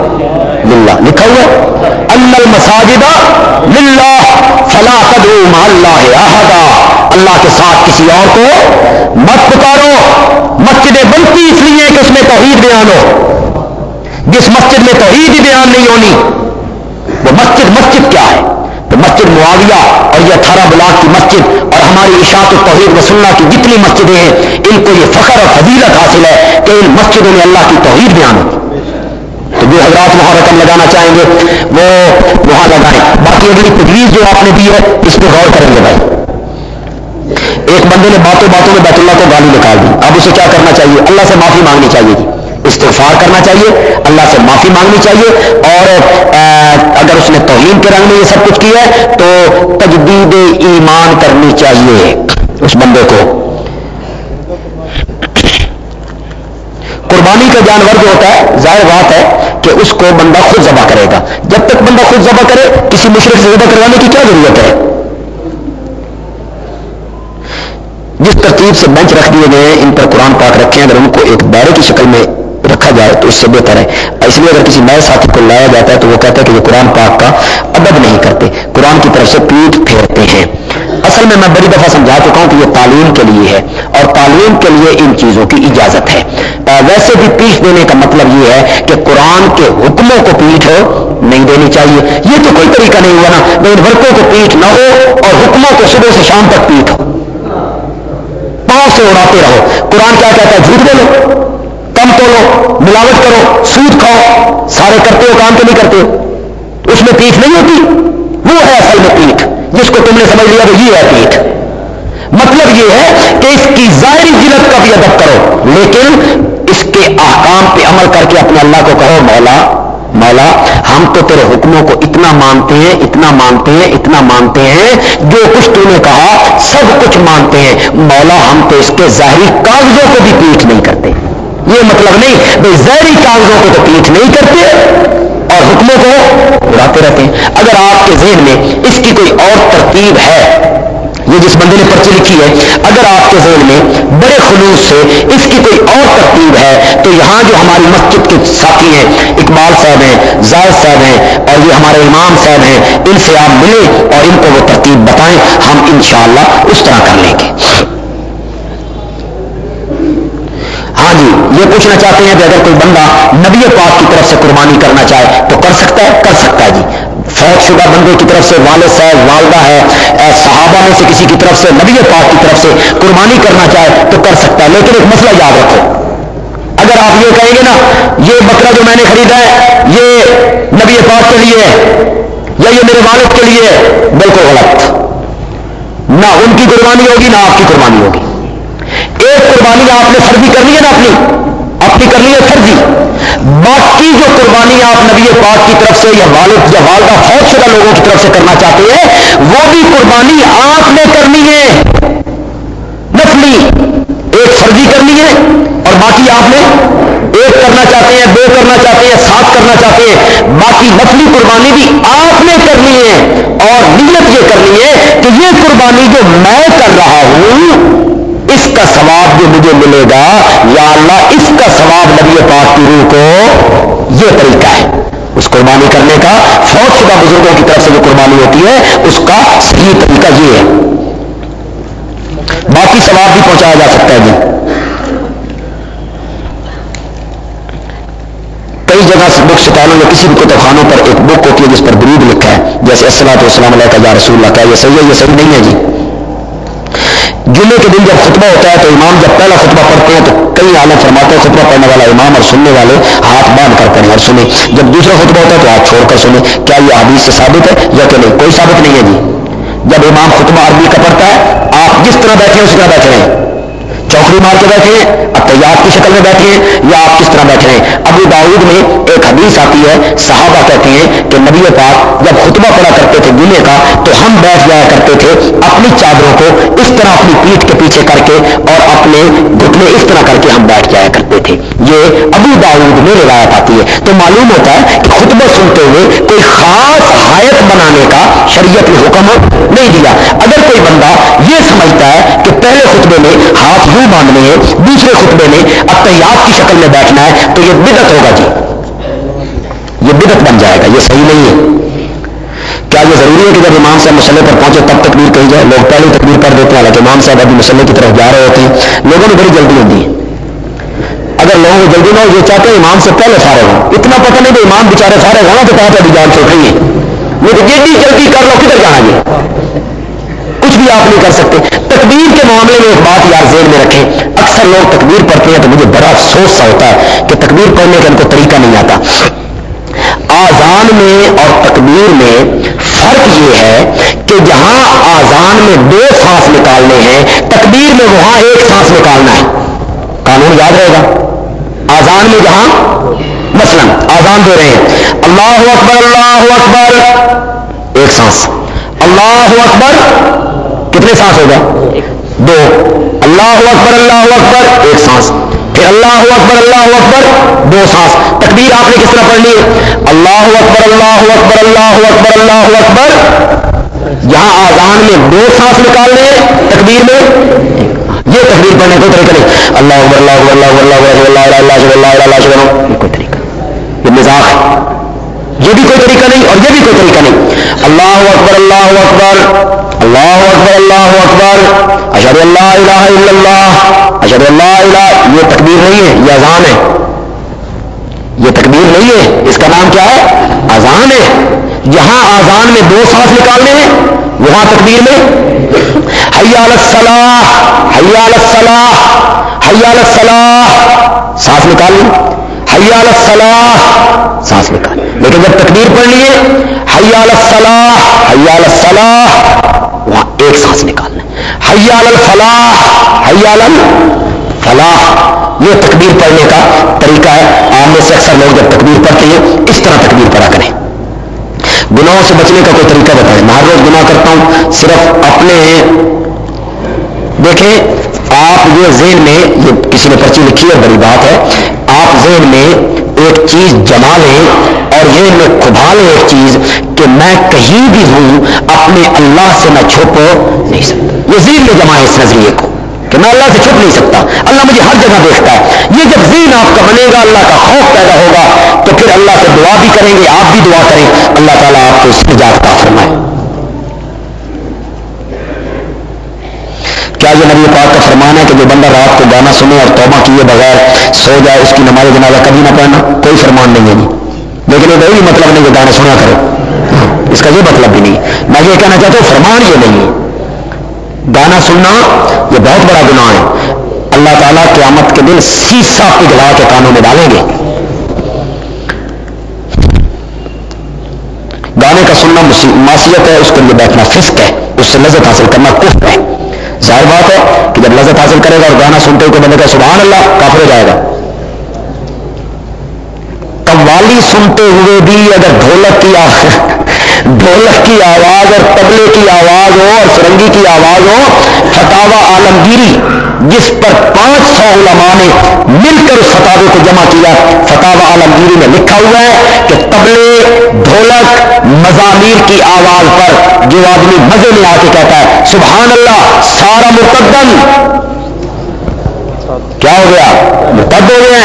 للہ لکھا ہوا ان مساجدہ للہ فلا تدعو مع اللہ احدا اللہ کے ساتھ کسی اور کو مت پکارو۔ مسجدیں بنتی اس لیے کہ اس میں توحید بیان ہو۔ جس مسجد میں توحید ہی بیان نہیں ہونی، وہ مسجد مسجد کیا ہے؟ تو مسجد معاویہ اور یہ اٹھارہ بلاک کی مسجد اور ہماری اشاعت التوحید وسلم کی جتنی مسجدیں ہیں، ان کو یہ فخر اور فضیلت حاصل ہے کہ ان مسجدوں میں اللہ کی توحید بیان ہوتی تو جو حضرات وہاں رقم لگانا چاہیں گے، وہ وہاں لگائیں۔ باقی اگلی تجویز جو آپ نے دی ہے، اس پہ غور کریں گے بھائی۔ ایک بندے نے باتوں باتوں میں بیت اللہ کو گالی نکال دی۔ اب اسے کیا کرنا چاہیے؟ اللہ سے معافی مانگنی چاہیے جی۔ استغفار کرنا چاہیے۔ اللہ سے معافی مانگنی چاہیے۔ اور اگر اس نے توہین کے رنگ میں یہ سب کچھ کیا ہے، تو تجدید ایمان کرنی چاہیے اس بندے کو۔ قربانی کا جانور جو ہوتا ہے، ظاہر بات ہے کہ اس کو بندہ خود ذبح کرے گا۔ جب تک بندہ خود ذبح کرے، کسی مشرق سے ذبح کروانے کی کیا ضرورت ہے؟ جس ترتیب سے بینچ رکھ دیے گئے ہیں، ان پر قرآن پاک رکھے ہیں۔ اگر ان کو ایک دائرے کی شکل میں رکھا جائے تو اس سے بہتر ہے۔ اس لیے اگر کسی نئے ساتھی کو لایا جاتا ہے تو وہ کہتا ہے کہ یہ قرآن پاک کا ادب نہیں کرتے۔ قرآن کی طرف سے پیٹ پھیرتے ہیں۔ اصل میں میں بڑی دفعہ سمجھا چکا ہوں کہ یہ تعلیم کے لیے ہے اور تعلیم کے لیے ان چیزوں کی اجازت ہے۔ ویسے بھی پیٹ دینے کا مطلب یہ ہے کہ قرآن کے حکموں کو پیٹ ہو نہیں دینی چاہیے۔ یہ تو کوئی طریقہ نہیں ہوا نا۔ لیکن ورکوں کو پیٹ نہ ہو اور حکموں کو صبح سے شام تک پیٹ ہو۔ سے اڑاتے رہو۔ قرآن کیا کہتا ہے؟ جھوٹ بولو کم تولو، ملاوٹ کرو، سود کھاؤ۔ سارے کرتے ہو، کام تو نہیں کرتے۔ اس میں پیٹھ نہیں ہوتی، وہ ہے اصل میں پیٹھ۔ جس کو تم نے سمجھ لیا، وہ یہ ہے پیٹھ۔ مطلب یہ ہے کہ اس کی ظاہری جلت کا بھی ادب کرو، لیکن اس کے احکام پہ عمل کر کے اپنے اللہ کو کہو، مولا مولا، ہم تو تیرے حکموں کو اتنا مانتے ہیں، اتنا مانتے ہیں، اتنا مانتے ہیں، جو کچھ تو نے کہا، سب کچھ مانتے ہیں۔ مولا، ہم تو اس کے ظاہری کاغذوں کو بھی پیٹ نہیں کرتے۔ یہ مطلب نہیں بھائی زہری کاغذوں کو تو پیٹ نہیں کرتے اور حکموں کو اڑاتے رہتے ہیں۔ اگر آپ کے ذہن میں اس کی کوئی اور ترتیب ہے یہ جس بندے نے پرچی لکھی ہے، اگر آپ کے ذہن میں بڑے خلوص سے اس کی کوئی اور ترتیب ہے، تو یہاں جو ہماری مسجد کے ساتھی ہیں، اقبال صاحب ہیں، زائد صاحب ہیں، اور یہ ہمارے امام صاحب ہیں، ان سے آپ ملیں اور ان کو وہ ترتیب بتائیں، ہم انشاءاللہ اس طرح کر لیں گے۔ ہاں جی یہ پوچھنا چاہتے ہیں کہ اگر کوئی بندہ نبی پاک کی طرف سے قربانی کرنا چاہے تو کر سکتا ہے؟ کر سکتا ہے جی۔ فوت شدہ بندے کی طرف سے، والد صاحب، والدہ ہے۔ صحابہ میں سے کسی کی طرف سے، نبی پاک کی طرف سے قربانی کرنا چاہے تو کر سکتا ہے، لیکن ایک مسئلہ یاد رکھو۔ اگر آپ یہ کہیں گے نا، یہ بکرا جو میں نے خریدا ہے، یہ نبی پاک کے لیے ہے یا یہ میرے والد کے لیے ہے، بالکل غلط۔ نہ ان کی قربانی ہوگی، نہ آپ کی قربانی ہوگی۔ ایک قربانی آپ نے فرضی کرنی ہے نا اپنی۔ اپنی کرنی ہے فرضی باقی جو قربانی آپ نبی پاک کی طرف سے یا والد یا والدہ فوج شدہ لوگوں کی طرف سے کرنا چاہتے ہیں، وہ بھی قربانی آپ نے کرنی ہے۔ نفلی، ایک فرضی کرنی ہے اور باقی آپ نے ایک کرنا چاہتے ہیں، دو کرنا چاہتے ہیں، سات کرنا چاہتے ہیں۔ باقی نفلی قربانی بھی آپ نے کرنی ہے اور نیت یہ کرنی ہے کہ یہ قربانی جو میں کر رہا ہوں اس کا ثواب جو مجھے ملے گا، یا اللہ، اس کا ثواب نبی پاک کی روح کو یہ طریقہ ہے۔ اس قربانی کرنے کا، فوج شدہ بزرگوں کی طرف سے جو قربانی ہوتی ہے، اس کا صحیح طریقہ یہ ہے۔ باقی ثواب بھی پہنچایا جا سکتا ہے جی۔ کئی جگہ سے بک شکالوں یا کسی بھی کتب خانوں پر ایک بک ہوتی ہے جس پر درود لکھا ہے۔ جیسے السلام علیہ کا یا رسول اللہ کا یہ صحیح ہے؟ یہ صحیح نہیں ہے جی۔ جمعے کے دن جب خطبہ ہوتا ہے تو امام جب پہلا خطبہ پڑھتے ہیں تو کئی عالم فرماتے ہیں خطبہ پڑھنے والا امام اور سننے والے ہاتھ باندھ کر پڑھیں اور سنیں۔ جب دوسرا خطبہ ہوتا ہے تو ہاتھ چھوڑ کر سنیں۔ کیا یہ حدیث سے ثابت ہے یا کہ نہیں؟ کوئی ثابت نہیں ہے جی۔ جب امام خطبہ عربی کا پڑھتا ہے، آپ جس طرح بیٹھے ہیں اس طرح بیٹھے ہیں۔ چوکری مار کے بیٹھے ہیں، اب تیار کی شکل میں بیٹھے ہیں، یا آپ کس طرح بیٹھے ہیں؟ ابو داود میں ایک حدیث آتی ہے، صحابہ کہتے ہیں کہ نبی پاک جب خطبہ پڑا کرتے تھے گلے کا، تو ہم بیٹھ جایا کرتے تھے اپنی چادروں کو اس طرح اپنی پیٹ کے پیچھے کر کے اور اپنے گھٹنے اس طرح کر کے ہم بیٹھ جایا کرتے تھے۔ یہ ابو داود میں روایت آتی ہے۔ تو معلوم ہوتا ہے کہ خطبہ سنتے ہوئے کوئی خاص حایت بنانے کا شریعت نے حکم نہیں دیا۔ اگر کوئی بندہ یہ سمجھتا ہے کہ پہلے خطبے میں ہاتھ یوں باندھنے ہیں، دوسرے خطبے میں اب کی شکل میں بیٹھنا ہے، تو یہ بدت ہوگا جی۔ یہ بدت بن جائے گا، یہ صحیح نہیں ہے۔ کیا یہ ضروری ہے کہ جب امام صاحب مسئلے پر پہنچے تب تکبیر کہی جائے؟ لوگ پہلے تکبیر کر دیتے ہیں، حالانکہ امام صاحب ابھی مسئلے کی طرف جا رہے ہوتے ہیں۔ لوگوں میں بڑی جلدی ہوتی ہے۔ اگر لوگوں کو جلدی نہ ہو، یہ چاہتے ہیں امام سے پہلے سارے ہوں۔ اتنا پتہ نہیں کہ امام بےچارے سارے ہونا تو کہتے ابھی جان چھوٹ رہی ہے؟ یہ جلدی جلدی کر لو، کدھر جانا یہ کچھ بھی آپ نہیں کر سکتے۔ تکبیر کے معاملے میں ایک بات یار ذہن میں رکھیں۔ اکثر لوگ تکبیر پڑھتے ہیں تو مجھے بڑا افسوس سا ہوتا ہے کہ تکبیر پڑھنے کا ان کو طریقہ نہیں آتا۔ آزان میں اور تکبیر میں فرق یہ ہے کہ جہاں آزان میں دو سانس نکالنے ہیں، تکبیر میں وہاں ایک سانس نکالنا ہے۔ قانون یاد رہے گا۔ آزان میں جہاں مثلا آزان دے رہے ہیں۔ اللہ اکبر اللہ اکبر، ایک سانس۔ اللہ اکبر کتنے سانس ہوگا دو اللہ اکبر اللہ اکبر ایک سانس پھر اللہ اکبر اللہ اکبر دو سانس تکبیر آپ نے کس طرح پڑھنی ہے اللہ اکبر اللہ اکبر اللہ اکبر اللہ اکبر جہاں آزان میں دو سانس نکالنے تکبیر میں یہ تکبیر پڑھنے کو طریقہ نہیں اللہ اکبر اللہ اکبر اللہ اللہ اللہ اللہ اللہ اللہ یہ کوئی طریقہ یہ مزاق ہے یہ بھی کوئی طریقہ نہیں اور یہ بھی کوئی طریقہ نہیں اللہ اکبر اللہ اکبر اللہ اکبر اللہ اکبر۔ اشد اللہ الہ الا اللہ۔ اشد اللہ الہ، یہ تکبیر نہیں ہے، یہ اذان ہے۔ یہ تکبیر نہیں ہے، اس کا نام کیا ہے؟ اذان ہے۔ جہاں آزان میں دو سانس نکالنے ہیں وہاں تکبیر میں۔ حیال الصلاح حیال الصلاح حیال الصلاح۔ سانس نکال لیں۔ حیال الصلاح، سانس نکال لیکن جب تکبیر پڑھ لیے، حیال الصلاح حیال الصلاح، وہاں ایک سانس نکالنا حیال الفلاح حیال الفلاح۔ یہ تکبیر پڑھنے کا طریقہ ہے۔ آپ میں سے اکثر لوگ جب تکبیر پڑھتے ہیں، اس طرح تکبیر پڑھا کریں۔ گناہوں سے بچنے کا کوئی طریقہ بتائیں۔ میں ہر روز گناہ کرتا ہوں، صرف اپنے دیکھیں، آپ یہ ذہن میں، یہ کسی نے پرچی لکھی ہے، بڑی بات ہے، آپ ذہن میں ایک چیز جما لیں اور یہ میں کھبا لیں ایک چیز کہ میں کہیں بھی ہوں، اپنے اللہ سے میں چھپ نہیں سکتا۔ یہ ذہن میں جمع ہے اس نظریے کو کہ میں اللہ سے چھپ نہیں سکتا، اللہ مجھے ہر جگہ دیکھتا ہے۔ یہ جب ذہن آپ کا بنے گا، اللہ کا خوف پیدا ہوگا، تو پھر اللہ سے دعا بھی کریں گے، آپ بھی دعا کریں۔ اللہ تعالیٰ آپ کو اس کی جاگتا فرمائے۔ کیا یہ نبی پاک کا فرمان ہے کہ جو بندہ رات کو گانا سنے اور توبہ کیے بغیر سو جائے، اس کی نماز جنازہ کبھی نہ پڑھنا، کوئی فرمان نہیں ہے جی۔ لیکن یہ وہی مطلب نہیں کہ گانا سنا کرو ہاں، اس کا یہ مطلب بھی نہیں میں یہ کہنا چاہتا ہوں، فرمان یہ نہیں ہے۔ گانا سننا یہ بہت بڑا گناہ ہے۔ اللہ تعالیٰ قیامت کے دن سیسا پگھلا کے کانوں میں ڈالیں گے۔ گانے کا سننا معصیت ہے، اس کے لیے بیٹھنا فسق ہے، اس سے لذت حاصل کرنا کفر ہے۔ ظاہر بات ہے کہ جب لذت حاصل کرے گا اور گانا سنتے ہوئے بندے کا سبحان اللہ کافر ہو جائے گا۔ قوالی سنتے ہوئے بھی اگر ڈھولک کی ڈھولک کی آواز اور تبلے کی آواز ہو اور سرنگی کی آواز ہو فتوا عالمگیری، جس پر پانچ سو علماء نے مل کر اس فتوے کو جمع کیا فتوا عالمگیری میں لکھا ہوا ہے کہ تبلے، ڈھولک، مضامیر کی آواز پر جو آدمی مزے میں آ کے کہتا ہے سبحان اللہ مقدم۔ کیا ہو گیا؟ مرتد ہو گیا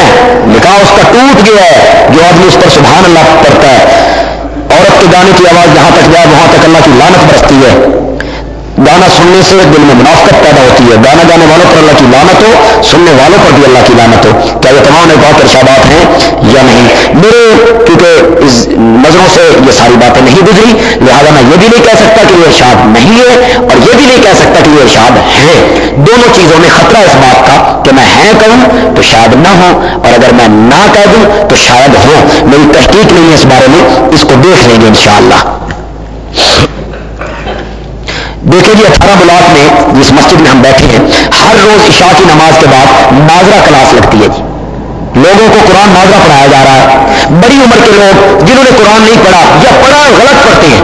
نکاح اس کا ٹوٹ گیا ہے۔ جو آدمی اس پر سبحان اللہ پڑھتا ہے، عورت کے گانے کی آواز جہاں تک جائے، وہاں تک اللہ کی لانت برستی ہے۔ گانا سننے سے دل میں منافقت پیدا ہوتی ہے۔ گانا گانے والوں پر اللہ کی لانت ہو، سننے والوں پر بھی اللہ کی لانت ہو۔ کیا یہ تمام بہت ارشادات ہیں یا نہیں؟ میرے، کیونکہ اس نظروں سے یہ ساری باتیں نہیں گزری، لہذا میں یہ بھی نہیں کہہ سکتا کہ یہ ارشاد نہیں ہے اور یہ بھی نہیں کہہ سکتا کہ یہ ارشاد ہے۔ دونوں چیزوں میں خطرہ اس بات کا کہ میں ہے کہوں تو شاید نہ ہوں اور اگر میں نہ کہہ دوں تو شاید ہوں۔ میری تحقیق نہیں ہے اس بارے میں، اس کو دیکھ لیں گے انشاءاللہ۔ دیکھیں جی اٹھارہ بلاک میں جس مسجد میں ہم بیٹھے ہیں، ہر روز عشاء کی نماز کے بعد ناظرہ کلاس لگتی ہے جی۔ لوگوں کو قرآن ناظرہ پڑھایا جا رہا ہے۔ بڑی عمر کے لوگ جنہوں نے قرآن نہیں پڑھا یا پڑھا غلط پڑھتے ہیں،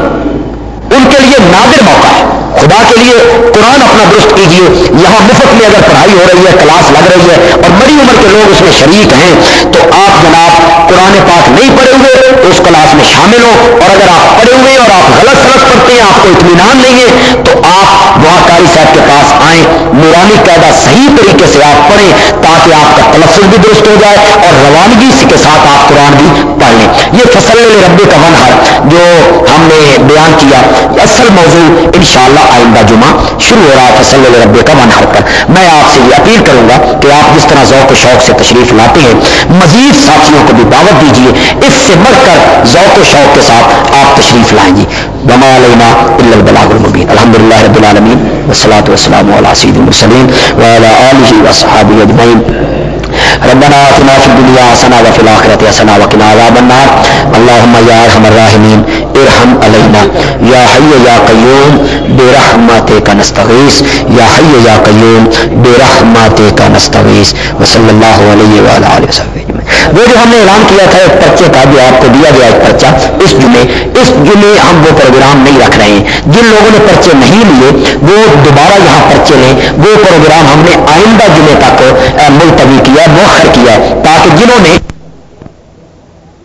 ان کے لیے نادر موقع ہے۔ خدا کے لیے قرآن اپنا درست کیجیے یہاں مفت میں اگر پڑھائی ہو رہی ہے، کلاس لگ رہی ہے اور بڑی عمر کے لوگ اس میں شریک ہیں، تو آپ جناب قرآن پاک نہیں پڑھے ہوئے تو اس کلاس میں شامل ہو۔ اور اگر آپ پڑھے ہوئے اور آپ غلط سلط پڑھتے ہیں، آپ کو اطمینان نہیں ہے، تو آپ وہاں قاری صاحب کے پاس آئیں۔ نورانی قاعدہ صحیح طریقے سے آپ پڑھیں تاکہ آپ کا تلفظ بھی درست ہو جائے اور روانگی کے ساتھ آپ قرآن بھی پڑھ یہ فصل رب کا منحر جو ہم نے بیان کیا، اصل موضوع انشاءاللہ آئندہ جمعہ شروع ہو رہا تھا صلی اللہ رب کا منحر پر۔ میں آپ سے یہ اپیل کروں گا کہ آپ جس طرح ذوق و شوق سے تشریف لاتے ہیں، مزید ساتھیوں کو بھی دعوت دیجیے اس سے بڑھ کر ذوق و شوق کے ساتھ آپ تشریف لائیں گی۔ بما لینا البلاغ المبین۔ الحمد للہ رب العالمین وسلاۃ وسلام سید المسلیم وعلى آلہ وصحابہ اجمعین۔ ربنا آتنا في الدنيا حسنة وفي الآخرة حسنة وقنا عذاب النار. اللهم يا أرحم الراحمين، ارحم علينا. يا حي يا قيوم، برحمتك نستغيث. يا حي يا قيوم، برحمتك نستغيث. وصلى الله عليه وعلى آله وصحبه. وہ جو ہم نے اعلان کیا تھا، ایک پرچے کا جو آپ کو دیا گیا، ایک پرچہ، اس جمعے اس جمعے ہم وہ پروگرام نہیں رکھ رہے ہیں۔ جن لوگوں نے پرچے نہیں لیے، وہ دوبارہ یہاں پرچے لیں۔ وہ پروگرام ہم نے آئندہ جمعے تک ملتوی کیا موخر کیا، تاکہ جنہوں نے